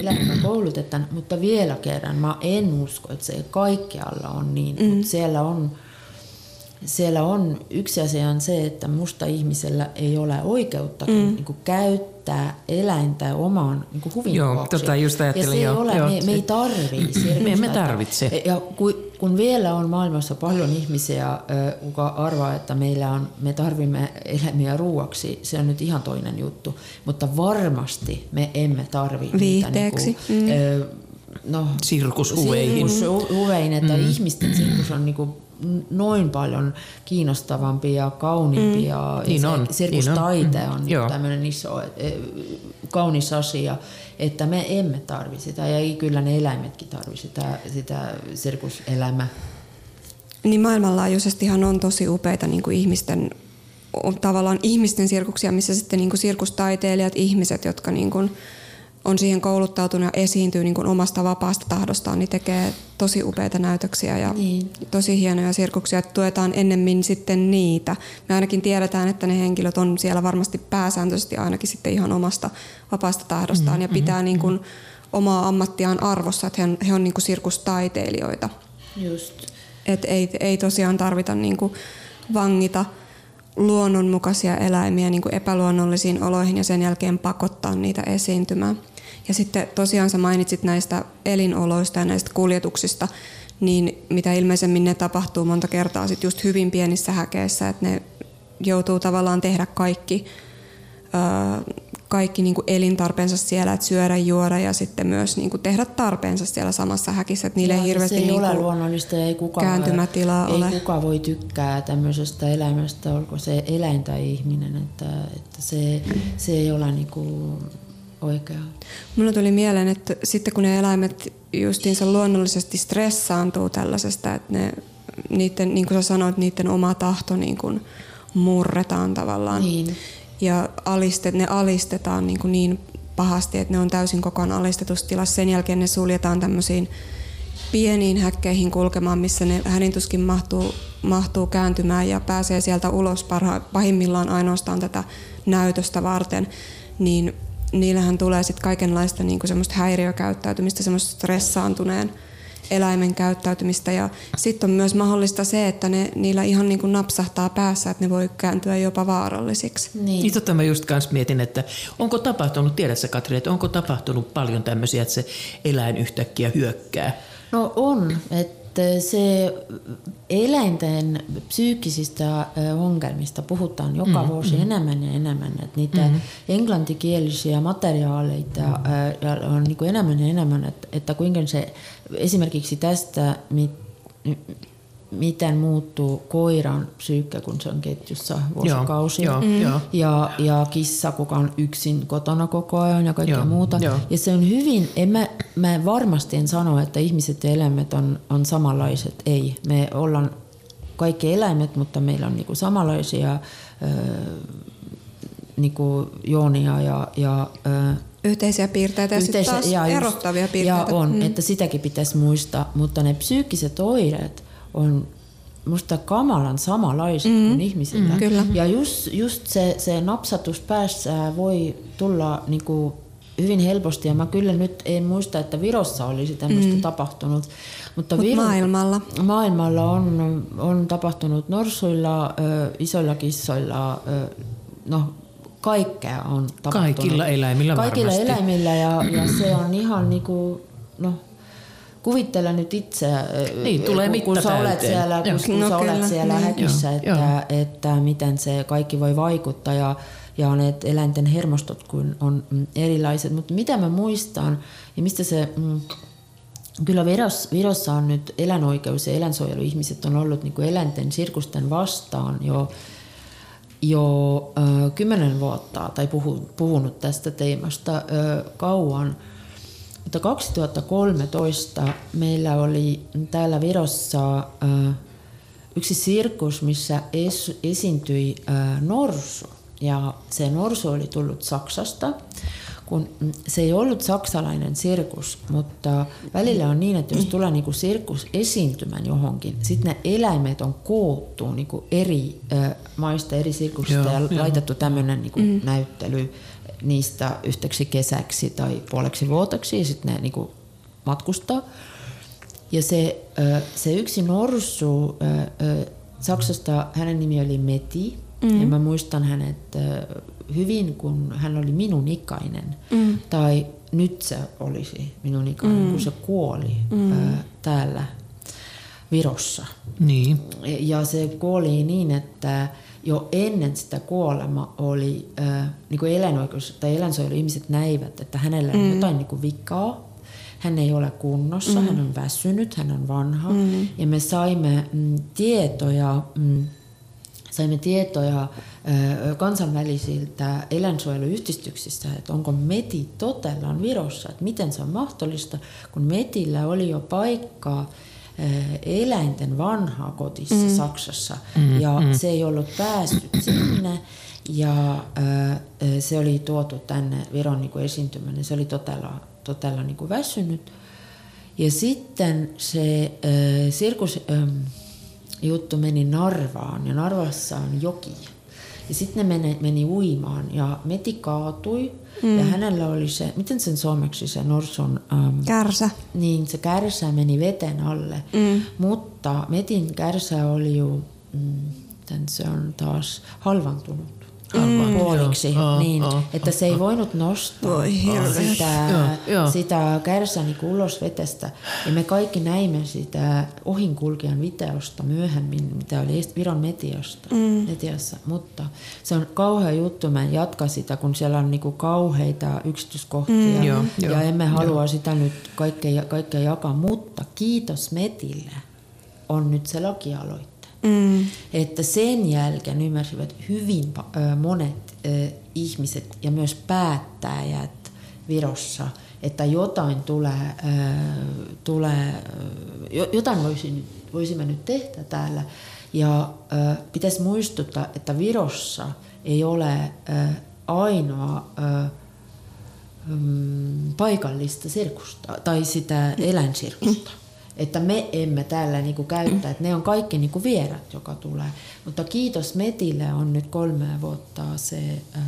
eläimiä koulutetaan, mutta vielä kerran mä en usko, että se kaikkialla on niin, mm. mutta siellä on siellä on yksi asia on se, että musta ihmisellä ei ole oikeutta mm. niin kuin käyttää eläintä omaan niin kuin huvin Joo, tota just ajattelin. Ja se jo, ole, joo, me, me ei tarvii Me emme tarvitse. Ja kun, kun vielä on maailmassa paljon ihmisiä, jotka arvaa, että meillä on, me tarvimme eläimiä ruuaksi, se on nyt ihan toinen juttu. Mutta varmasti me emme tarvi Viihteeksi. Niitä, niin kuin, mm. no, sirkushuveihin. Sirkushuveihin, että mm. ihmisten sirkus on niin kuin noin paljon kiinnostavampi ja kauniimpi mm. ja niin on, sirkustaite niin on, on mm. tämmöinen iso e, kaunis asia, että me emme tarvi sitä ja ei kyllä ne eläimetkin tarvi sitä, sitä sirkuselämää. Niin maailmanlaajuisestihan on tosi upeita niin kuin ihmisten tavallaan ihmisten sirkuksia, missä sitten niin kuin sirkustaiteilijat, ihmiset, jotka niin kuin, on siihen kouluttautunut ja esiintyy niin kuin omasta vapaasta tahdostaan, niin tekee tosi upeita näytöksiä ja niin. tosi hienoja sirkuksia, että tuetaan ennemmin sitten niitä. Me ainakin tiedetään, että ne henkilöt on siellä varmasti pääsääntöisesti ainakin sitten ihan omasta vapaasta tahdostaan mm, ja pitää mm, niin kuin omaa ammattiaan arvossa, että he on, he on niin kuin sirkustaiteilijoita. Just. Et ei, ei tosiaan tarvita niin kuin vangita luonnonmukaisia eläimiä niin kuin epäluonnollisiin oloihin ja sen jälkeen pakottaa niitä esiintymään. Ja sitten tosiaan sä mainitsit näistä elinoloista ja näistä kuljetuksista, niin mitä ilmeisemmin ne tapahtuu monta kertaa sit just hyvin pienissä häkeissä, että ne joutuu tavallaan tehdä kaikki, kaikki niin kuin elintarpeensa siellä, että syödä, juoda ja sitten myös niin kuin tehdä tarpeensa siellä samassa häkissä, että niille ei hirveästi se ei niin ole kuin luonnollista ja ei kuka, kääntymätilaa ei ole. kuka voi tykkää tämmöisestä eläimestä, olko se eläin tai ihminen, että, että se, se ei ole niinku oikea. Mulla tuli mieleen, että sitten kun ne eläimet justiinsa luonnollisesti stressaantuu tällaisesta, että ne, niiden, niin kuin sä sanoit, niiden oma tahto niin kuin murretaan tavallaan. Niin. Ja alistet, ne alistetaan niin, kuin niin pahasti, että ne on täysin kokonaan alistetussa tilassa. Sen jälkeen ne suljetaan tämmöisiin pieniin häkkeihin kulkemaan, missä ne hänintuskin mahtuu, mahtuu kääntymään ja pääsee sieltä ulos parha, pahimmillaan ainoastaan tätä näytöstä varten, niin niillähän tulee sitten kaikenlaista niin kuin semmoista häiriökäyttäytymistä, semmoista stressaantuneen eläimen käyttäytymistä ja sitten on myös mahdollista se, että ne, niillä ihan niin kuin napsahtaa päässä, että ne voi kääntyä jopa vaarallisiksi. Niin. Niin tota mä just kans mietin, että onko tapahtunut, tiedät sä Katri, että onko tapahtunut paljon tämmöisiä, että se eläin yhtäkkiä hyökkää? No on, että se eläinten psyykkisistä ö, ongelmista puhutaan joka mm, vuosi mm. enemmän ja enemmän. Että niitä mm. englantikielisiä materiaaleita ö, on niin kuin enemmän ja enemmän, että, että kuinka se esimerkiksi tästä, mit, miten muuttuu koiran psyykkä, kun se on ketjussa vuosikausia. Joo, mm. joo. Ja, ja kissa, kuka on yksin kotona koko ajan ja kaikkea Joo, muuta. joo. Ja se on hyvin, en mä, mä varmasti en sano, että ihmiset ja eläimet on, on samanlaiset. Ei, me ollaan kaikki eläimet, mutta meillä on niinku samanlaisia ö, niinku joonia ja, ja ö, Yhteisiä piirteitä ja sitten taas ja just- erottavia piirteitä. Ja on, Mm. mm. että sitäkin pitäisi muistaa, mutta ne psyykkiset oireet on musta kamalan samanlaiset mm. kuin ihmisillä. Mm, kyllä. Ja just, just se, se napsatus päässä voi tulla niinku hyvin helposti, ja mä kyllä nyt en muista, että Virossa olisi tämmöistä mm. tapahtunut. Mutta Mut Viro- maailmalla? Maailmalla on, on tapahtunut norsuilla, ö, isoilla kissoilla, ö, no kaikkea on tapahtunut. Kaikilla eläimillä Kaikilla varmasti. eläimillä ja, ja se on ihan niinku, no kuvittele nyt itse, Niin, tulee kun, kun sä olet täyteen. siellä, Joo. kun, kun No sä kyllä, olet siellä niin. häkissä, Joo, että, että miten se kaikki voi vaikuttaa ja, ja ne eläinten hermostot kun on mm, erilaiset. Mutta mitä mä muistan ja mistä se... Mm, Kyllä Viros, Virossa on nyt eläinoikeus- ja eläinsuojeluihmiset on ollut niin kuin eläinten sirkusten vastaan jo, jo ö, kymmenen vuotta tai puhu, puhunut tästä teemasta ö, kauan. Mutta 2013 meillä oli täällä Virossa ö, yksi sirkus, missä es, esiintyi ö, norsu. Ja se norsu oli tullut Saksasta kun mm, se ei ollut saksalainen sirkus, mutta välillä on niin, että jos tulee niinku sirkus esiintymään johonkin, sitten ne eläimet on koottu niinku eri ö, maista, eri sirkuksista ja laitettu tämmöinen niinku mm. näyttely niistä yhtäksi kesäksi tai puoleksi vuoteksi ja sitten ne niinku matkustaa. Ja se, se yksi norsu Saksasta, hänen nimi oli Meti, mm. ja mä muistan hänet hyvin, kun hän oli minun ikäinen. Mm. Tai nyt se olisi minun ikäinen, mm. kun se kuoli mm. täällä Virossa. Niin. Ja se kuoli niin, että jo ennen sitä kuolema oli äh, niin kuin eläinoikeus- tai eläinsuojeluihmiset näivät, että hänellä on mm. jotain niin kuin vikaa. Hän ei ole kunnossa, mm. hän on väsynyt, hän on vanha. Mm. Ja me saimme mm, tietoja, mm, saimme tietoja äh, kansainvälisiltä eläinsuojeluyhdistyksistä, että onko meti totellaan Virossa, että miten se on mahdollista, kun metillä oli jo paikkaa eläinten vanhaa kotissa mm. Saksassa mm, ja mm. se ei ollut päässyt sinne ja äh, se oli tuotu tänne Viron niin esiintymään se oli todella, todella niin kuin väsynyt. Ja sitten se äh, sirkus ähm, juttu meni Narvaan ja Narvassa on joki. Ja sitten ne meni, meni uimaan ja Meti kaatui mm. ja hänellä oli se, miten sen suomeksi se norsun... Ähm, Kärsä. niin, se kärsä meni veden alle, mm. mutta Metin kärsä oli jo, mm, se on taas halvantunut. Mm, puoliksi, joo, niin, aa, että se ei voinut nostaa Voi sitä, Joo, joo. sitä kärsää niin ulos vetestä. Ja me kaikki näimme sitä ohinkulkijan videosta myöhemmin, mitä oli Viron mediasta, mm. mediassa. Mutta se on kauhea juttu, mä en jatka sitä, kun siellä on niin kauheita yksityiskohtia. Mm, joo, ja joo, emme halua sitä nyt kaikkea, kaikkea jakaa, mutta kiitos Metille on nyt se lakialoite. Mm. Että sen jälkeen ymmärsivät hyvin monet ihmiset ja myös päättäjät Virossa, että jotain tulee, tulee jotain voisi, voisimme nyt tehdä täällä. Ja pitäisi muistuttaa, että Virossa ei ole ainoa mm, paikallista sirkusta tai sitä eläinsirkusta. Että me emme täällä niinku käyttää, että ne on kaikki niinku vierat, joka tulee. Mutta kiitos Metille on nyt kolme vuotta se äh,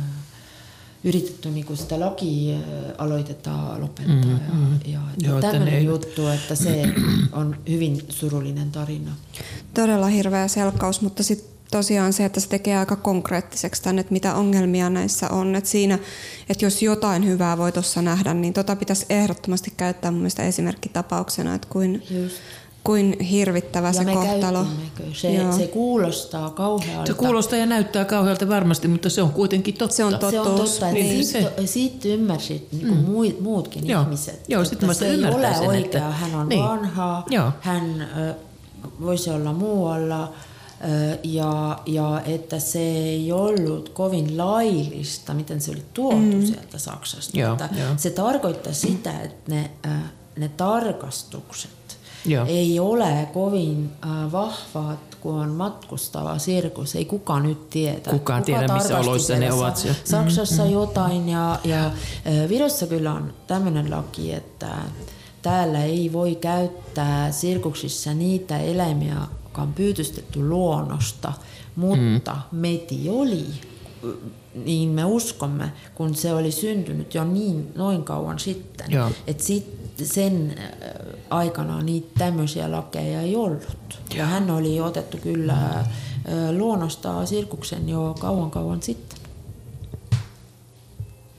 yritetty niinku sitä lakialoitetta lopettaa. Mm, mm. Ja, ja Joo, tämmöinen ne- juttu, että se on hyvin surullinen tarina. Todella hirveä selkkaus, mutta sitten tosiaan se, että se tekee aika konkreettiseksi tämän, että mitä ongelmia näissä on. Että siinä, että jos jotain hyvää voi tuossa nähdä, niin tota pitäisi ehdottomasti käyttää mun mielestä esimerkkitapauksena, että kuin, Just. kuin hirvittävä se ja me kohtalo. Se, Joo. se kuulostaa kauhealta. Se kuulostaa ja näyttää kauhealta varmasti, mutta se on kuitenkin totta. Se on totta. Se on Totuus. totta, että Niin, siitä, se. siitä ymmärsit niin kuin mm. muutkin Joo. ihmiset. Joo, että sitten mä se ei ymmärtää ole sen, oikea, että- hän on niin. vanha, Joo. hän ö, voisi olla muualla ja, ja että se ei ollut kovin laillista, miten se oli tuotu mm. sieltä Saksasta. Joo, että joo. Se tarkoittaa sitä, että ne, ne tarkastukset Joo. ei ole kovin vahvat, kun on matkustava sirkus. Ei kukaan nyt tiedä. Kukaan tiedä, missä oloissa ne ovat Sa- siellä. Saksassa mm, jotain ja, ja Virossa kyllä on tämmöinen laki, että täällä ei voi käyttää sirkuksissa niitä eläimiä, jotka on pyytystetty luonnosta, mutta mm. meti oli niin me uskomme, kun se oli syntynyt jo niin noin kauan sitten, Joo. että sit sen äh, aikana niitä tämmöisiä lakeja ei ollut. Ja hän oli otettu kyllä äh, luonnosta sirkuksen jo kauan kauan sitten.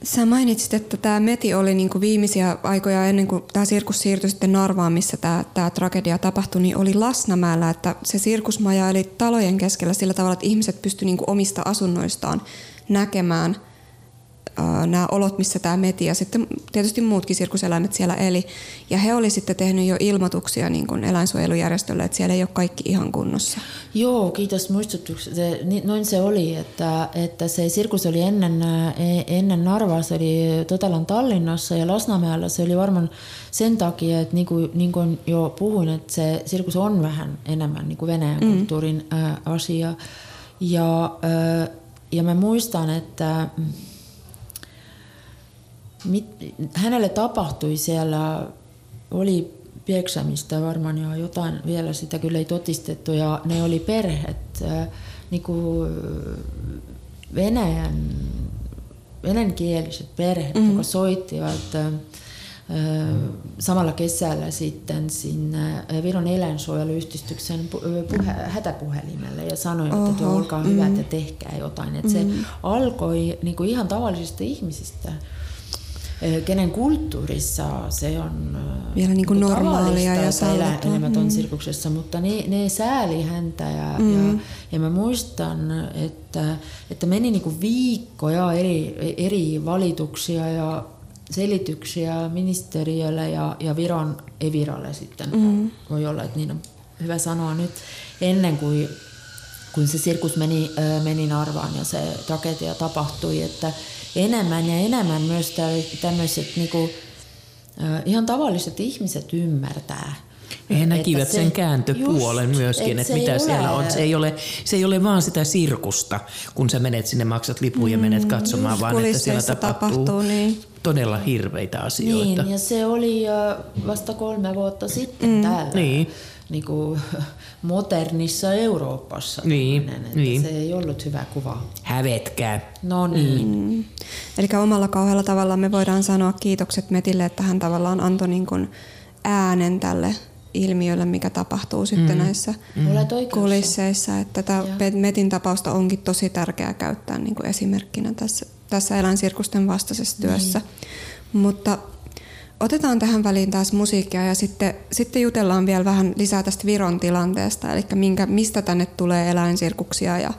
Sä mainitsit, että tämä Meti oli niinku viimeisiä aikoja ennen kuin tämä sirkus siirtyi sitten Narvaan, missä tämä, tragedia tapahtui, niin oli Lasnamäellä, että se sirkusmaja eli talojen keskellä sillä tavalla, että ihmiset pystyivät niinku omista asunnoistaan näkemään nämä olot, missä tämä Meti ja sitten tietysti muutkin sirkuseläimet siellä eli. Ja he oli sitten tehnyt jo ilmoituksia niin kuin eläinsuojelujärjestölle, että siellä ei ole kaikki ihan kunnossa. Joo, kiitos muistutuksesta. Noin se oli, että, että se sirkus oli ennen, e- ennen Narvaa, se oli Totalan Tallinnassa ja Lasnamäellä se oli varmaan sen takia, että niin kuin, niin kuin jo puhuin, että se sirkus on vähän enemmän niin kuin Venäjän mm. kulttuurin ää, asia. Ja, ää, ja mä muistan, että mm, mit, hänelle tapahtui siellä, oli pieksämistä varmaan ja jotain vielä sitä kyllä ei totistettu ja ne oli perhet, äh, niinku Venäjän, venäjänkieliset perheet, mm. jotka soittivat äh, samalla kesällä sitten sinne Viron eläinsuojeluyhdistyksen pu- puhe, hätäpuhelimelle ja sanoivat, että Oho, olkaa hyvät ja tehkää jotain. Että se alkoi niinku ihan tavallisista ihmisistä kenen kulttuurissa se on Vielä niin kuin normaalia tavallista, ja että sallittua. eläimet on sirkuksessa, mutta ne, ne sääli häntä ja, mm. ja, ja mä muistan, että, että meni niinku viikkoja eri, eri valituksia ja selityksiä ministeriölle ja, ja Viron Eviralle sitten. Mm. Voi olla, että niin on hyvä sanoa nyt ennen kuin kun se sirkus meni, meni Narvaan ja se tragedia tapahtui, että enemmän ja enemmän myös tämmöiset niinku, ihan tavalliset ihmiset ymmärtää. He että näkivät se- sen kääntöpuolen just, myöskin, et että se mitä siellä ole- on. Se ei, ole, se ei ole vaan sitä sirkusta, kun sä menet sinne, maksat lipun ja menet katsomaan, vaan että siellä tapahtuu, tapahtuu, niin. todella hirveitä asioita. Niin, ja se oli vasta kolme vuotta sitten mm, täällä. niin. Niin kuin, modernissa Euroopassa. Niin, tämmönen, että niin. Se ei ollut hyvä kuva. Hävetkää. No niin. Mm. Eli omalla kauhealla tavalla me voidaan sanoa kiitokset Metille, että hän tavallaan antoi niin kuin äänen tälle ilmiölle, mikä tapahtuu sitten mm. näissä mm. kulisseissa. Että tätä Metin tapausta onkin tosi tärkeää käyttää niin kuin esimerkkinä tässä, tässä eläinsirkusten vastaisessa niin. työssä. Niin. Mutta otetaan tähän väliin taas musiikkia ja sitten, sitten jutellaan vielä vähän lisää tästä Viron tilanteesta, eli minkä, mistä tänne tulee eläinsirkuksia ja,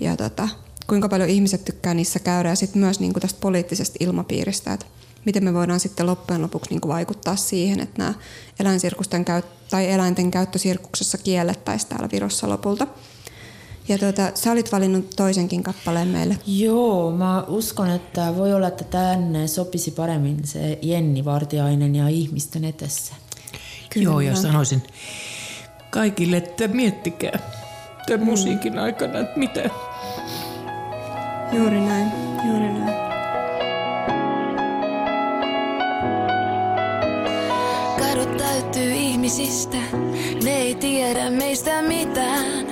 ja tota, kuinka paljon ihmiset tykkää niissä käydä ja sitten myös niin kuin tästä poliittisesta ilmapiiristä, että miten me voidaan sitten loppujen lopuksi niin kuin vaikuttaa siihen, että nämä eläinsirkusten käyt- tai eläinten käyttö sirkuksessa kiellettäisiin täällä Virossa lopulta. Ja tuota, sä olit valinnut toisenkin kappaleen meille. Joo, mä uskon, että voi olla, että tänne sopisi paremmin se Jenni Vartiainen ja ihmisten etessä. Kyllä. Joo, ja sanoisin kaikille, että miettikää tämän mm. musiikin aikana, että mitä. Juuri näin, juuri näin. Kadut täyttyy ihmisistä, ne ei tiedä meistä mitään.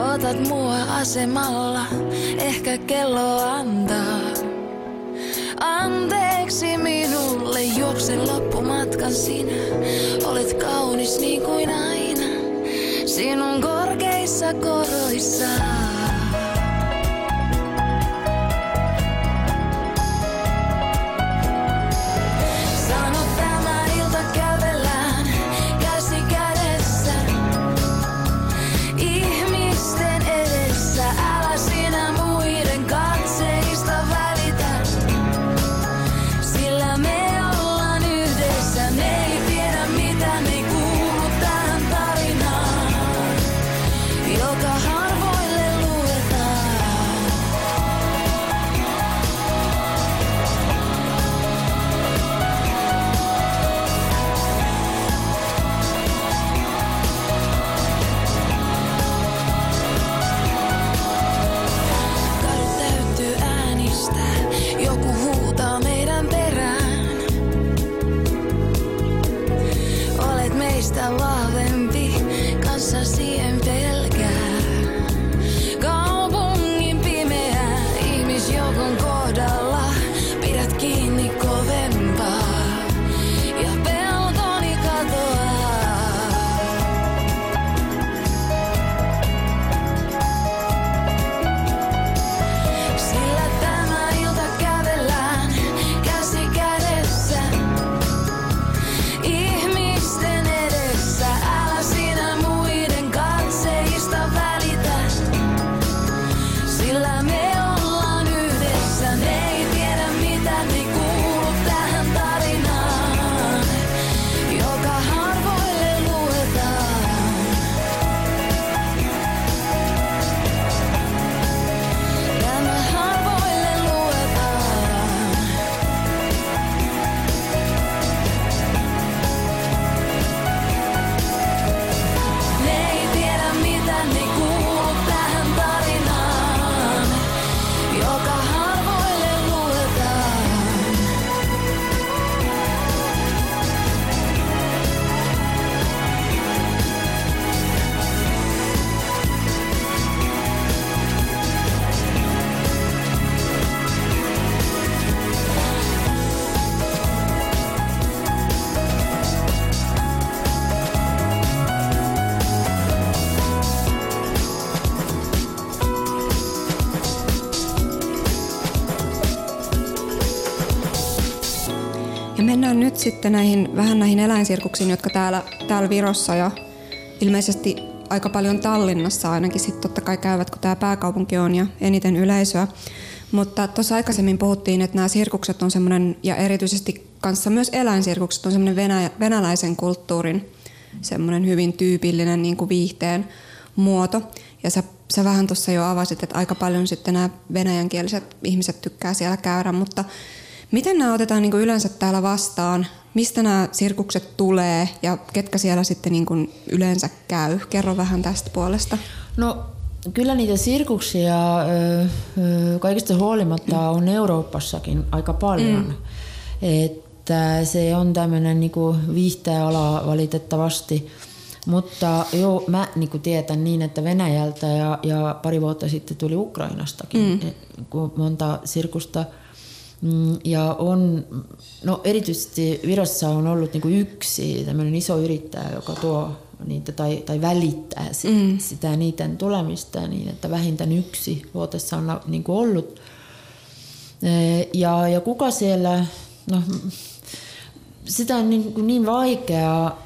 Otat mua asemalla, ehkä kello antaa. Anteeksi minulle, juoksen loppumatkan sinä. Olet kaunis niin kuin aina, sinun korkeissa koroissaan. Sitten näihin, vähän näihin eläinsirkuksiin, jotka täällä, täällä Virossa ja ilmeisesti aika paljon Tallinnassa ainakin sitten totta kai käyvät, kun tämä pääkaupunki on ja eniten yleisöä. Mutta tuossa aikaisemmin puhuttiin, että nämä sirkukset on semmoinen, ja erityisesti kanssa myös eläinsirkukset on semmoinen venä, venäläisen kulttuurin semmoinen hyvin tyypillinen niin kuin viihteen muoto. Ja sä, sä vähän tuossa jo avasit, että aika paljon sitten nämä venäjänkieliset ihmiset tykkää siellä käydä, mutta Miten nämä otetaan niin kuin yleensä täällä vastaan? Mistä nämä sirkukset tulee ja ketkä siellä sitten niin kuin yleensä käy? Kerro vähän tästä puolesta. No kyllä niitä sirkuksia kaikista huolimatta on Euroopassakin aika paljon. Mm. Että se on tämmöinen niin viihtäala valitettavasti. Mutta joo, mä niin tiedän niin, että Venäjältä ja, ja pari vuotta sitten tuli Ukrainastakin, mm. monta sirkusta – ja on, no erityisesti Virossa on ollut niin kuin yksi tämmöinen iso yrittäjä, joka tuo niitä tai, tai välittää sit, mm. sitä niiden tulemista niin, että vähintään yksi vuotessa on niin kuin ollut. Ja, ja kuka siellä, no sitä on niin, niin vaikea,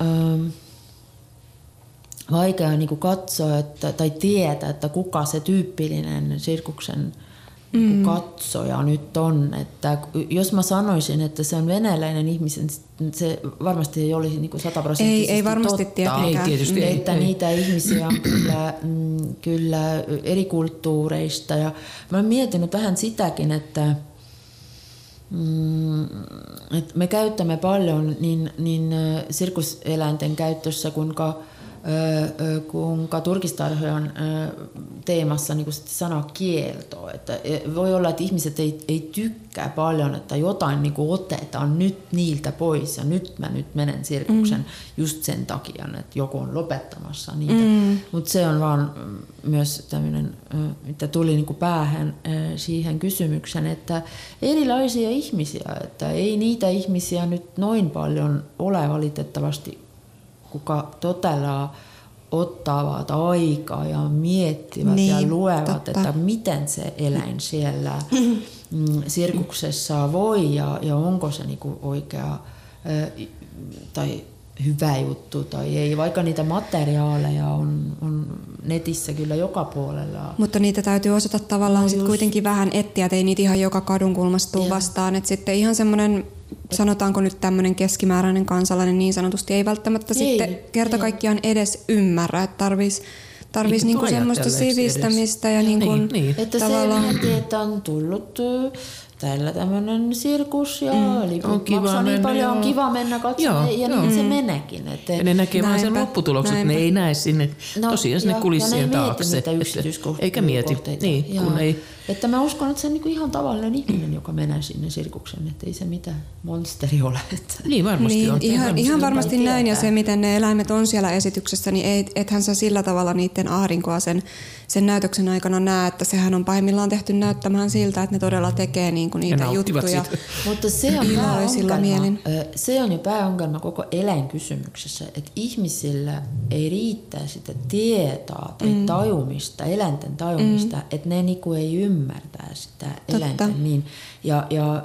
vaikea niin kuin katsoa että, tai tietää, että kuka se tyypillinen sirkuksen Niinku mm. katsoja nyt on. Että jos mä sanoisin, että se on venäläinen ihmisen, se varmasti ei olisi niin sataprosenttisesti ei, ei varmasti totta. Ei, tietysti ei. Että ei. niitä ihmisiä on kyllä, mm, kyllä eri kulttuureista. Ja mä oon miettinyt vähän sitäkin, että mm, että me käyttämme paljon niin, niin sirkuseläinten käytössä, kuinka kuinka turkistarhojen teemassa niin sana kielto. Että e, voi olla, että ihmiset ei, ei tykkää paljon, että jotain niin kuin otetaan nyt niiltä pois ja nyt mä nyt menen sirkuksen mm. just sen takia, että joku on lopettamassa niitä. Mm. Mutta se on vaan myös tämmöinen, mitä tuli niin kuin päähän siihen kysymykseen, että erilaisia ihmisiä, että ei niitä ihmisiä nyt noin paljon ole valitettavasti kuka todella ottavat aikaa ja miettivät niin, ja luevat, totta. että miten se eläin siellä mm, sirkuksessa voi ja, ja onko se niinku oikea tai hyvä juttu tai ei, vaikka niitä materiaaleja on, on netissä kyllä joka puolella. Mutta niitä täytyy osata tavallaan no sit kuitenkin vähän etsiä, että ei niitä ihan joka kadun kulmasta tule vastaan. Et sitten ihan semmoinen sanotaanko nyt tämmöinen keskimääräinen kansalainen niin sanotusti ei välttämättä ei, sitten kerta kaikkiaan edes ymmärrä, että tarvitsisi tarvitsisi niinku semmoista sivistämistä edes. ja niinku niin, niin. Että tavallaan... se, että on tullut täällä tämmöinen sirkus ja mm. liput on kiva maksaa niin mennä, niin paljon, joo. on kiva mennä katsomaan ja, ja joo. niin se mm. meneekin. Että, ja ne näkee vain sen lopputulokset, näinpä. ne ei näe sinne no, tosiaan sinne kulissien taakse. Eikä mieti, niin, kun ei että mä uskon, että se on niin ihan tavallinen ihminen, joka menee sinne sirkukseen, että ei se mitään monsteri ole. Että. Niin varmasti niin, on. Ihan, varmasti, ihan varmasti näin ja se, miten ne eläimet on siellä esityksessä, niin ei, ethän sä sillä tavalla niiden ahdinkoa sen, sen näytöksen aikana näe, että sehän on pahimmillaan tehty näyttämään siltä, että ne todella tekee niin kuin niitä juttuja. Siitä. Mutta se on, pääongelma, mielin. se on jo pääongelma koko eläinkysymyksessä, että ihmisillä ei riittää sitä tietoa tai mm. tajumista, eläinten tajumista, mm. että ne niinku ei ymmärrä ymmärtää sitä Totta. eläintä niin. Ja, ja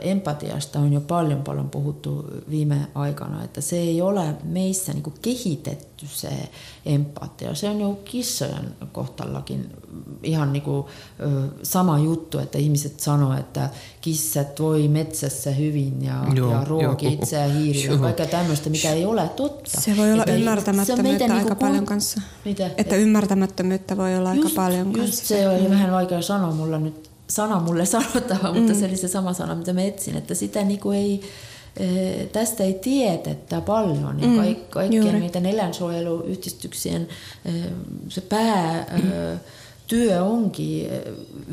empatiasta on jo paljon paljon puhuttu viime aikana, että se ei ole meissä niin kehitetty se empatia. Se on jo kissojen kohtallakin ihan niin kuin, sama juttu, että ihmiset sanoo, että kissat voi metsässä hyvin ja, joo, ja ruoki itseään hiirillä ja kaikkea tämmöistä, mikä ei ole totta. Se voi olla että ymmärtämättömyyttä aika niin kuin, paljon kanssa. Mitä? Että ymmärtämättömyyttä voi olla just, aika paljon just kanssa. se oli mm. vähän vaikea sanoa mulla nyt sana mulle sanotaan, mutta mm. se oli se sama sana, mitä mä etsin, että sitä niin kuin ei, eh, tästä ei tiedetä paljon ja mm. kaik, kaikkien meidän eläinsuojeluyhdistyksien eh, se pää mm työ onkin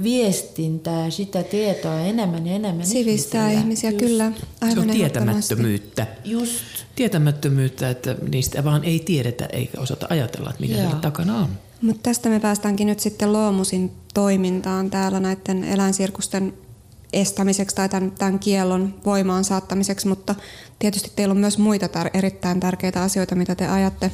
viestintää, sitä tietoa enemmän ja enemmän Sivistää ihmisiä, Just. kyllä. Aivan Se on tietämättömyyttä. Just. Tietämättömyyttä, että niistä vaan ei tiedetä eikä osata ajatella, että mitä takana on. Mutta tästä me päästäänkin nyt sitten Loomusin toimintaan täällä näiden eläinsirkusten estämiseksi tai tämän, tämän kiellon voimaan saattamiseksi, mutta tietysti teillä on myös muita tar- erittäin tärkeitä asioita, mitä te ajatte.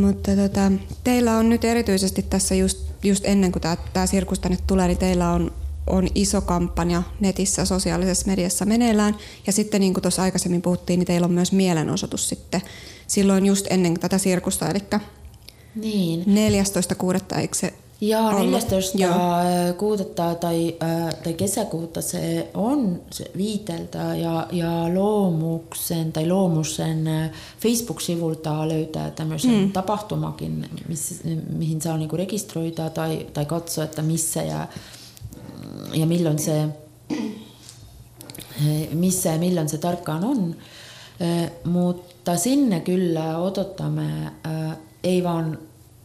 Mutta tota, teillä on nyt erityisesti tässä just, just ennen kuin tämä sirkus tänne tulee, niin teillä on, on iso kampanja netissä, sosiaalisessa mediassa meneillään. Ja sitten niin kuin tuossa aikaisemmin puhuttiin, niin teillä on myös mielenosoitus sitten silloin just ennen tätä sirkusta, eli niin. 14.6. eikö se Joo, 14. kuutetta tai, tai kesäkuuta se on se viiteltä ja, ja Loomuksen tai Loomusen Facebook-sivulta löytää tämmöisen mm. tapahtumakin, missä, mihin saa niinku registroida tai, tai katsoa, että missä ja, ja milloin se, missä ja milloin se tarkkaan on. Mutta sinne kyllä odotamme ei vaan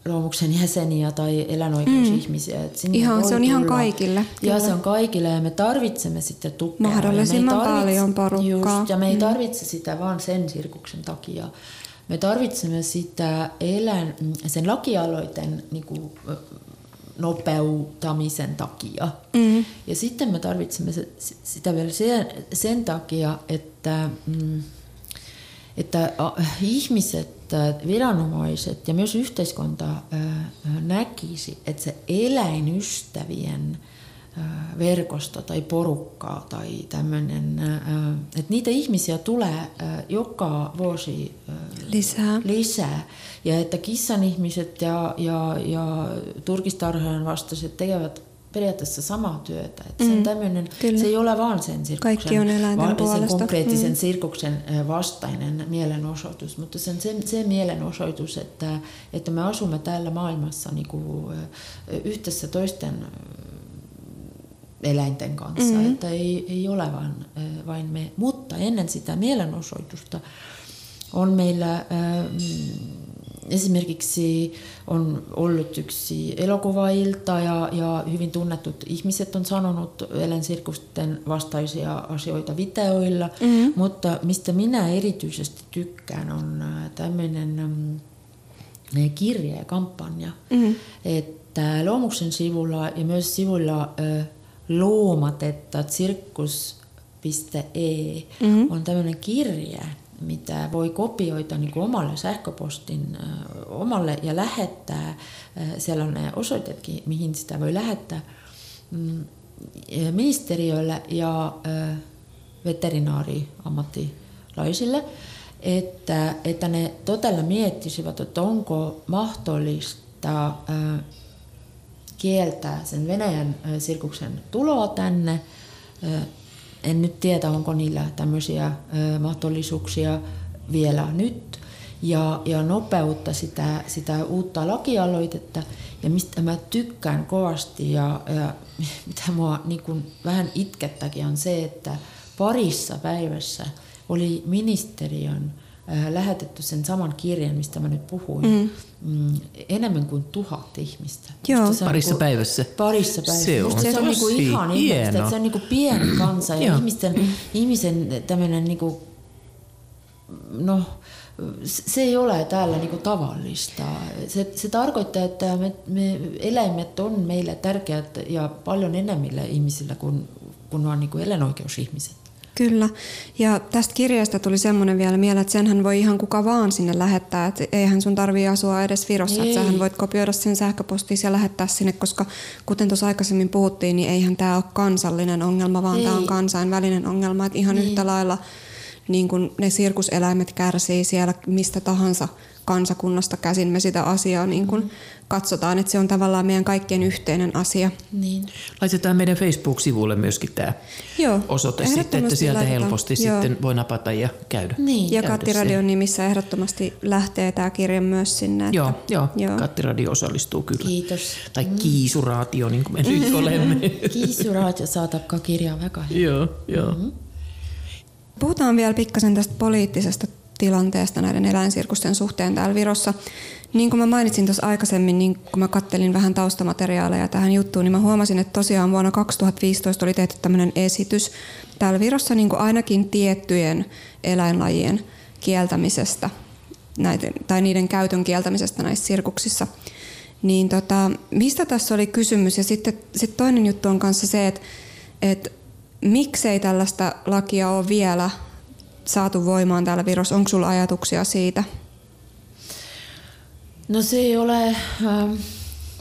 Loomuksen jäseniä tai eläinoikeusihmisiä. Mm. Sinne ihan, se on ihan kaikille. Ja se on kaikille ja me tarvitsemme sitten tukea. Mahdollisimman tarvitse, paljon porukkaa. Just, ja me ei mm. tarvitse sitä vaan sen sirkuksen takia. Me tarvitsemme sitä elän, sen lakialoiten niin kuin, nopeutamisen takia. Mm. Ja sitten me tarvitsemme se, sitä vielä sen, sen takia, että, mm, että ihmiset, viranomaiset ja myös yhteiskunta näkisi, että se eläinystävien verkosto tai porukka tai tämmöinen, että niitä ihmisiä tulee joka vuosi lisää. lisää. Ja että kissan ihmiset ja, ja, ja turkistarhojen vastaiset tekevät periaatteessa samaa työtä. Että mm, se, on tämmöinen, se ei ole vaan sen sirkuksen, on vaan sen konkreettisen mm. sirkuksen vastainen mielenosoitus, mutta se on se, se mielenosoitus, että, että me asumme täällä maailmassa niin kuin, yhdessä toisten eläinten kanssa, mm-hmm. että ei, ei ole vain, vain me. Mutta ennen sitä mielenosoitusta on meillä esimerkiksi on ollut yksi elokuvailta ja, ja hyvin tunnetut ihmiset on sanonut eläinsirkusten vastaisia asioita videoilla, mm-hmm. mutta mistä minä erityisesti tykkään on tämmöinen kirje ja kampanja, mm-hmm. että Luomuksen sivulla ja myös sivulla luomatetta tsirkus.e mm-hmm. on tämmöinen kirje, mitä voi kopioida niin kuin omalle sähköpostin äh, omalle ja lähettää. Äh, ne osoitetkin, mihin sitä voi lähettää mm, ministeriölle ja veterinaariammattilaisille, että, että ne todella miettisivät, että onko mahdollista kieltää sen Venäjän sirkuksen tuloa tänne. En nyt tiedä, onko niillä tämmöisiä mahdollisuuksia vielä nyt. Ja, ja nopeutta sitä, sitä uutta lakialoitetta. Ja mistä mä tykkään kovasti ja, ja mitä mua niin kuin vähän itkettäkin on se, että parissa päivässä oli ministeriön lähetetty sen saman kirjan, mistä mä nyt puhuin, mm. Mm, enemmän kuin tuhat ihmistä. Joo. Se parissa niin kuin, päivässä. Parissa päivässä. Se on, se on niin kuin ihan ihmeellistä, että se on niin kuin pieni kansa ja ihmisten, ihmisen tämmöinen niin kuin, no, se ei ole täällä niin kuin tavallista. Se, se tarkoittaa, että me, me eläimet on meille tärkeät ja paljon enemmillä ihmisillä kuin, kuin on niin kuin eläinoikeusihmiset. Kyllä. Ja tästä kirjasta tuli semmoinen vielä mieleen, että senhän voi ihan kuka vaan sinne lähettää. Että eihän sun tarvii asua edes Virossa. Ei. Että sähän voit kopioida sen sähköpostiin ja lähettää sinne, koska kuten tuossa aikaisemmin puhuttiin, niin eihän tämä ole kansallinen ongelma, vaan tämä on kansainvälinen ongelma. Että ihan Ei. yhtä lailla niin kun ne sirkuseläimet kärsii siellä mistä tahansa kansakunnasta käsin me sitä asiaa niin kun katsotaan, että se on tavallaan meidän kaikkien yhteinen asia. Niin. Laitetaan meidän Facebook-sivulle myöskin tämä Joo, osoite sitten, että sieltä laitetaan. helposti Joo. sitten voi napata ja käydä. Niin. Ja Kattiradion nimissä ehdottomasti lähtee tämä kirja myös sinne. Että, joo, joo, joo. Kattiradio osallistuu kyllä. Kiitos. Tai mm. Kiisuraatio, niin kuin me nyt olemme. Kiisuraatio saattaa kirjaa väga Joo, joo. Mm-hmm. Puhutaan vielä pikkasen tästä poliittisesta tilanteesta näiden eläinsirkusten suhteen täällä Virossa. Niin kuin mä mainitsin tuossa aikaisemmin, niin kun mä kattelin vähän taustamateriaaleja tähän juttuun, niin mä huomasin, että tosiaan vuonna 2015 oli tehty tämmöinen esitys täällä Virossa niin kuin ainakin tiettyjen eläinlajien kieltämisestä näiden, tai niiden käytön kieltämisestä näissä sirkuksissa. Niin tota, mistä tässä oli kysymys? Ja sitten sit toinen juttu on kanssa se, että, että miksei tällaista lakia ole vielä saatu voimaan täällä Virossa? Onko sulla ajatuksia siitä? No se ei ole, äh,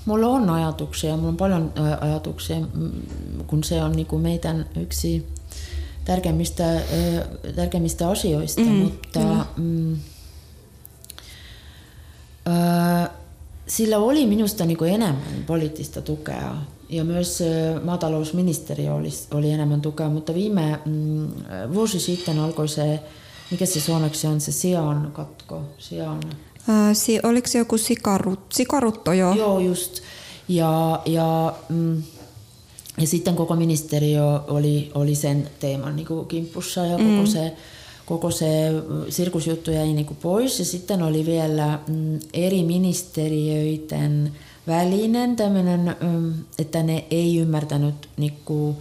mulla on ajatuksia, mulla on paljon äh, ajatuksia, kun se on niinku meidän yksi tärkeimmistä, äh, tärkeimmistä asioista, mm, mutta mm, äh, sillä oli minusta niinku enemmän poliittista tukea ja myös maatalousministeriö oli, oli enemmän tukea, mutta viime mm, vuosi sitten alkoi se, mikä se suomeksi on, se sian katko, sian Ää, si, oliko se joku sikarut, sikarutto jo? Joo, just. Ja, ja, mm, ja sitten koko ministeriö oli, oli sen teeman niin kuin kimpussa ja mm. koko se koko se sirkusjuttu jäi niin kuin pois. Ja sitten oli vielä mm, eri ministeriöiden välinen tämmöinen, mm, että ne ei ymmärtänyt niin kuin,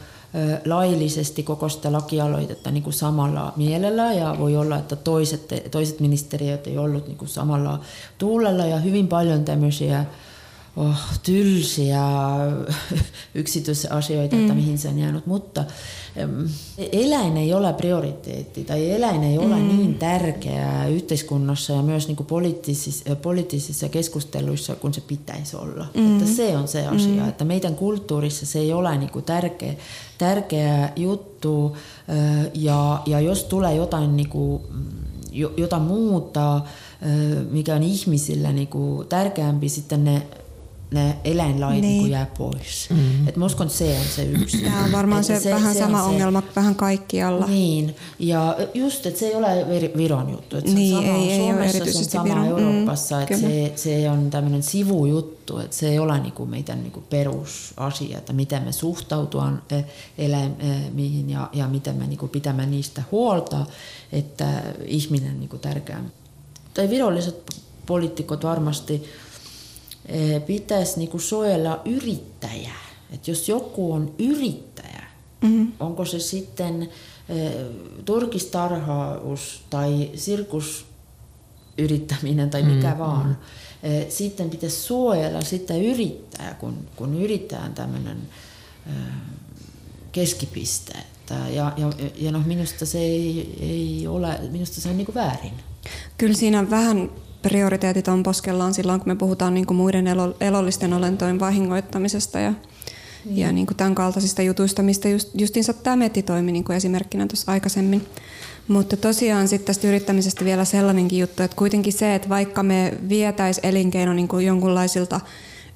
laillisesti koko sitä lakialoitetta niin kuin samalla mielellä. Ja voi olla, että toiset, toiset ministeriöt ei ollut niin kuin samalla tuulella. Ja hyvin paljon tämmöisiä oh, tylsiä yksityisasioita, mm. että mihin se on jäänyt, mutta eläin ei ole prioriteetti tai eläin ei ole mm. niin tärkeää yhteiskunnassa ja myös niin kuin poliittisissa, poliittisissa keskusteluissa kuin se pitäisi olla. Mm. Että se on se asia, mm. että meidän kulttuurissa se ei ole niin kuin tärkeä, tärkeä juttu ja, ja jos tulee jotain, niin kuin, jotain muuta, mikä on ihmisillä niin kuin tärkeämpi, sitten ne ne eläinlajit niin. Niin jää pois. Mm-hmm. Et mä uskon, että se on se yksi. Tämä on varmaan se, se vähän se sama se, ongelma vähän kaikkialla. Niin, ja just, että se ei ole Viron juttu. Että niin, se on sama ei, Suomessa, ei se on sama Viron. Euroopassa. Mm, että se, se on tämmöinen sivujuttu, että se ei ole niinku meidän niinku perusasia, että miten me suhtautuaan e, eläimiin ja, ja miten me niinku pitämme niistä huolta, että ihminen niinku tärkeä. Tai virolliset poliitikot varmasti pitäisi niinku suojella yrittäjää. Et jos joku on yrittäjä, mm-hmm. onko se sitten eh, turkistarhaus tai sirkusyrittäminen tai mikä mm-hmm. vaan, eh, sitten pitäisi suojella sitä yrittäjää, kun, kun yrittäjä on tämmöinen keskipiste. Ja, ja, ja no, minusta se ei, ei ole, minusta se on niin väärin. Kyllä siinä vähän prioriteetit on poskellaan silloin, kun me puhutaan niin kuin muiden elo, elollisten olentojen vahingoittamisesta ja, mm. ja niin kuin tämän kaltaisista jutuista, mistä just, justiinsa tämä meti toimi niin kuin esimerkkinä tuossa aikaisemmin. Mutta tosiaan sitten tästä yrittämisestä vielä sellainenkin juttu, että kuitenkin se, että vaikka me vietäis elinkeino niin kuin jonkunlaisilta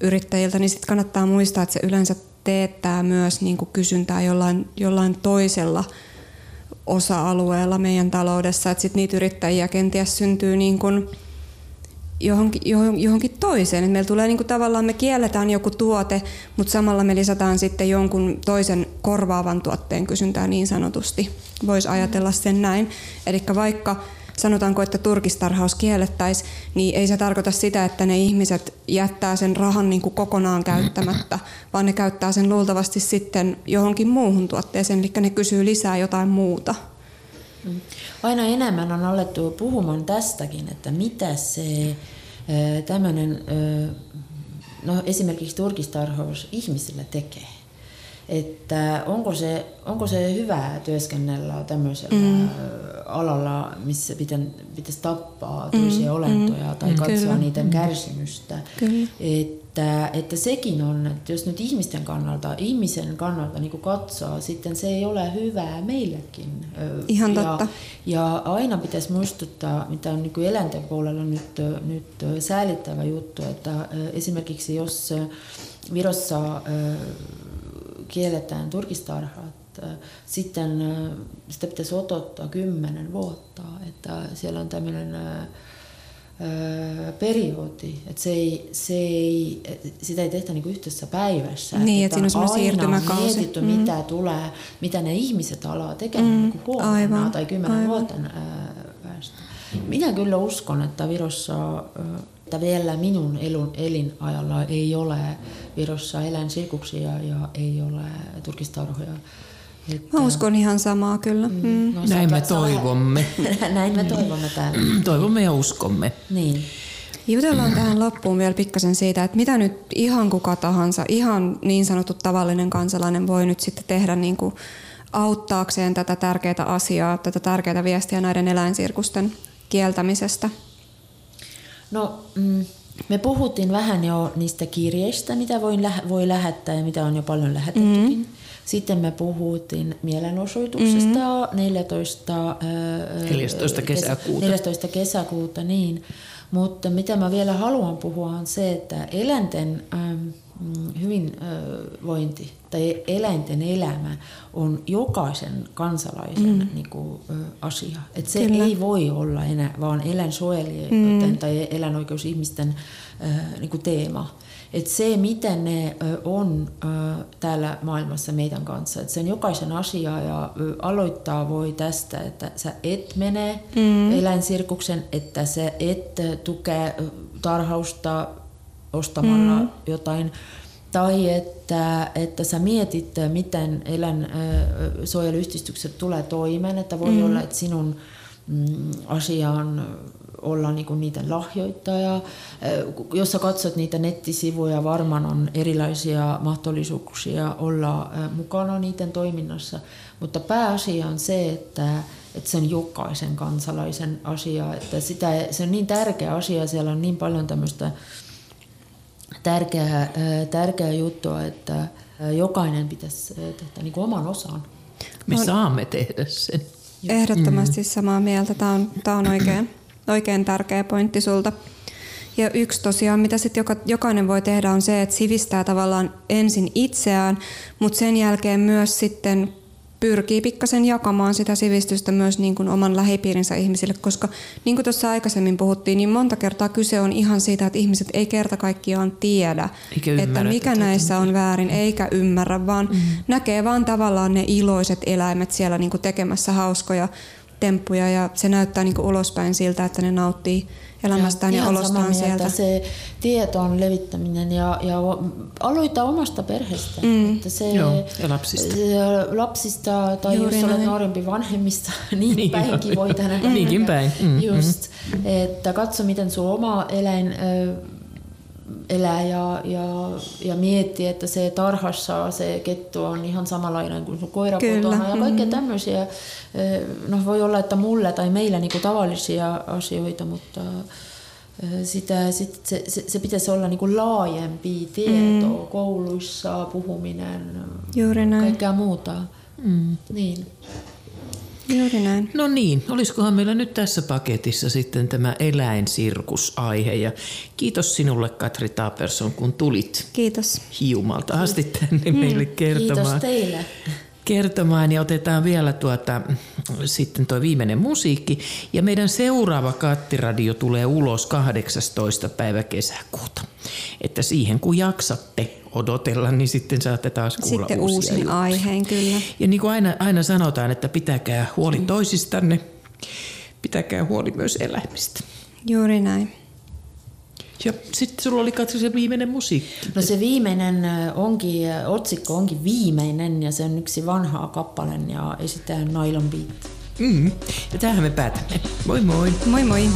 yrittäjiltä, niin sitten kannattaa muistaa, että se yleensä teettää myös niin kuin kysyntää jollain, jollain toisella osa-alueella meidän taloudessa. Että sitten niitä yrittäjiä kenties syntyy niin kuin johonkin, johonkin toiseen. Et meillä tulee niinku tavallaan, me kielletään joku tuote, mutta samalla me lisätään sitten jonkun toisen korvaavan tuotteen kysyntää niin sanotusti. Voisi ajatella sen näin. Eli vaikka sanotaanko, että turkistarhaus kiellettäisiin, niin ei se tarkoita sitä, että ne ihmiset jättää sen rahan niin kuin kokonaan käyttämättä, vaan ne käyttää sen luultavasti sitten johonkin muuhun tuotteeseen, eli ne kysyy lisää jotain muuta. Mm. Aina enemmän on alettu puhumaan tästäkin, että mitä se tämmöinen, no esimerkiksi turkistarhaus ihmisille tekee. Että onko se, onko se hyvä työskennellä tämmöisellä mm. alalla, missä pitäisi tappaa toisia mm. olentoja tai mm. katsoa Kyllä. niiden kärsimystä. Kyllä. Et että, sekin on, että jos nyt ihmisten kannalta, ihmisen kannalta niin katsoo, sitten se ei ole hyvää meillekin. Ihan ja, totta. Ja aina pitäisi muistuttaa, mitä on niin eläinten puolella nyt, nyt säälittävä juttu, että esimerkiksi jos Virossa kielletään turkistarhat, sitten sitä pitäisi odottaa kymmenen vuotta, että siellä on tämmöinen periodi, että se ei, se ei, sitä ei tehtä niinku yhteisessä päivässä. Niin, että, että siinä on siirtymäkausi. mietitty, mm. mitä tulee, mitä ne ihmiset alaa tekemään mm. niinku huomenna tai kymmenen vuoden päästä. Minä kyllä uskon, että Virossa, että vielä minun elun, elinajalla ei ole Virossa eläinsirkuksia ja ei ole turkistarhoja että... Mä uskon ihan samaa kyllä. Mm. Mm. No, Näin me toivomme. Näin me toivomme täällä. toivomme ja uskomme. Niin. Jutellaan tähän loppuun vielä pikkasen siitä, että mitä nyt ihan kuka tahansa, ihan niin sanottu tavallinen kansalainen voi nyt sitten tehdä niin kuin auttaakseen tätä tärkeää asiaa, tätä tärkeää viestiä näiden eläinsirkusten kieltämisestä? No, mm, me puhuttiin vähän jo niistä kirjeistä, mitä voi, voi lähettää ja mitä on jo paljon lähetettykin. Mm-hmm. Sitten me puhuttiin mielenosoituksesta mm-hmm. 14, 14 kesäkuuta. 14 kesäkuuta, niin. Mutta mitä mä vielä haluan puhua on se, että eläinten ähm, hyvinvointi tai eläinten elämä on jokaisen kansalaisen mm. niin kuin, asia. Et se Kyllä. ei voi olla enää vaan eläinsuojelijoiden mm. tai eläinoikeusihmisten niin kuin teema. Et se, miten ne on täällä maailmassa meidän kanssa, että se on jokaisen asia ja aloittaa voi tästä, että sä et mene mm. eläinsirkuksen, että sä et tukea tarhausta ostamalla mm. jotain, tai että, että sä mietit, miten eläinsuojeluyhdistykset tulee toimeen, että voi mm. olla, että sinun mm, asiaan olla niinku niiden lahjoittaja. Jos sä katsot niitä nettisivuja, varmaan on erilaisia mahdollisuuksia olla mukana niiden toiminnassa, mutta pääasia on se, että, että se on jokaisen kansalaisen asia, että sitä, se on niin tärkeä asia, siellä on niin paljon tämmöistä tärkeää, tärkeää juttua, että jokainen pitäisi tehdä niin kuin oman osan. Me saamme tehdä sen. Ehdottomasti samaa mieltä. Tämä on, tämä on oikein, oikein tärkeä pointti sulta. Ja yksi tosiaan, mitä sitten joka, jokainen voi tehdä, on se, että sivistää tavallaan ensin itseään, mutta sen jälkeen myös sitten pyrkii pikkasen jakamaan sitä sivistystä myös niin kuin oman lähipiirinsä ihmisille, koska niin kuin tuossa aikaisemmin puhuttiin, niin monta kertaa kyse on ihan siitä, että ihmiset ei kerta kaikkiaan tiedä, että mikä näissä on väärin, eikä ymmärrä, vaan mm-hmm. näkee vaan tavallaan ne iloiset eläimet siellä niin kuin tekemässä hauskoja temppuja ja se näyttää niin ulospäin siltä, että ne nauttii elämästään ja, ja olostaan sieltä. Se tieton levittäminen ja, ja aloittaa omasta perheestä. Mm. Että se, Joo, ja lapsista. Lapsista tai Juuri jos näin. olet nuorempi vanhemmista, niin, niin päinkin voi tänään. Niinkin päin. Mm, Just, mm. että katso miten sun oma eläin elää ja, ja, ja miettii, että se tarhassa se kettu on ihan samanlainen kuin sun koira Kyllä. kotona ja kaikkea mm. tämmöisiä. No voi olla, että mulle tai meille niin kuin tavallisia asioita, mutta sitä, sit se, se, se pitäisi olla niin kuin laajempi tieto mm. kouluissa, puhuminen, Juuri näin. kaikkea muuta. Mm. Niin. Juuri näin. No niin, olisikohan meillä nyt tässä paketissa sitten tämä eläinsirkusaihe. Ja kiitos sinulle Katri Taaperson, kun tulit. Kiitos. Hiumalta asti tänne mm. meille kertomaan. Kiitos teille kertomaan ja otetaan vielä tuota, sitten tuo viimeinen musiikki. Ja meidän seuraava kattiradio tulee ulos 18. päivä kesäkuuta. Että siihen kun jaksatte odotella, niin sitten saatte taas kuulla Sitten uusin aiheen, kyllä. Ja niin kuin aina, aina sanotaan, että pitäkää huoli toisistanne, pitäkää huoli myös eläimistä. Juuri näin. Ja sitten sulla oli katso se viimeinen musiikki. No se viimeinen onkin, otsikko onkin viimeinen ja se on yksi vanhaa kappalen ja esittää Nylon Beat. Mm. Ja tähän me päätämme. Moi moi. Moi moi.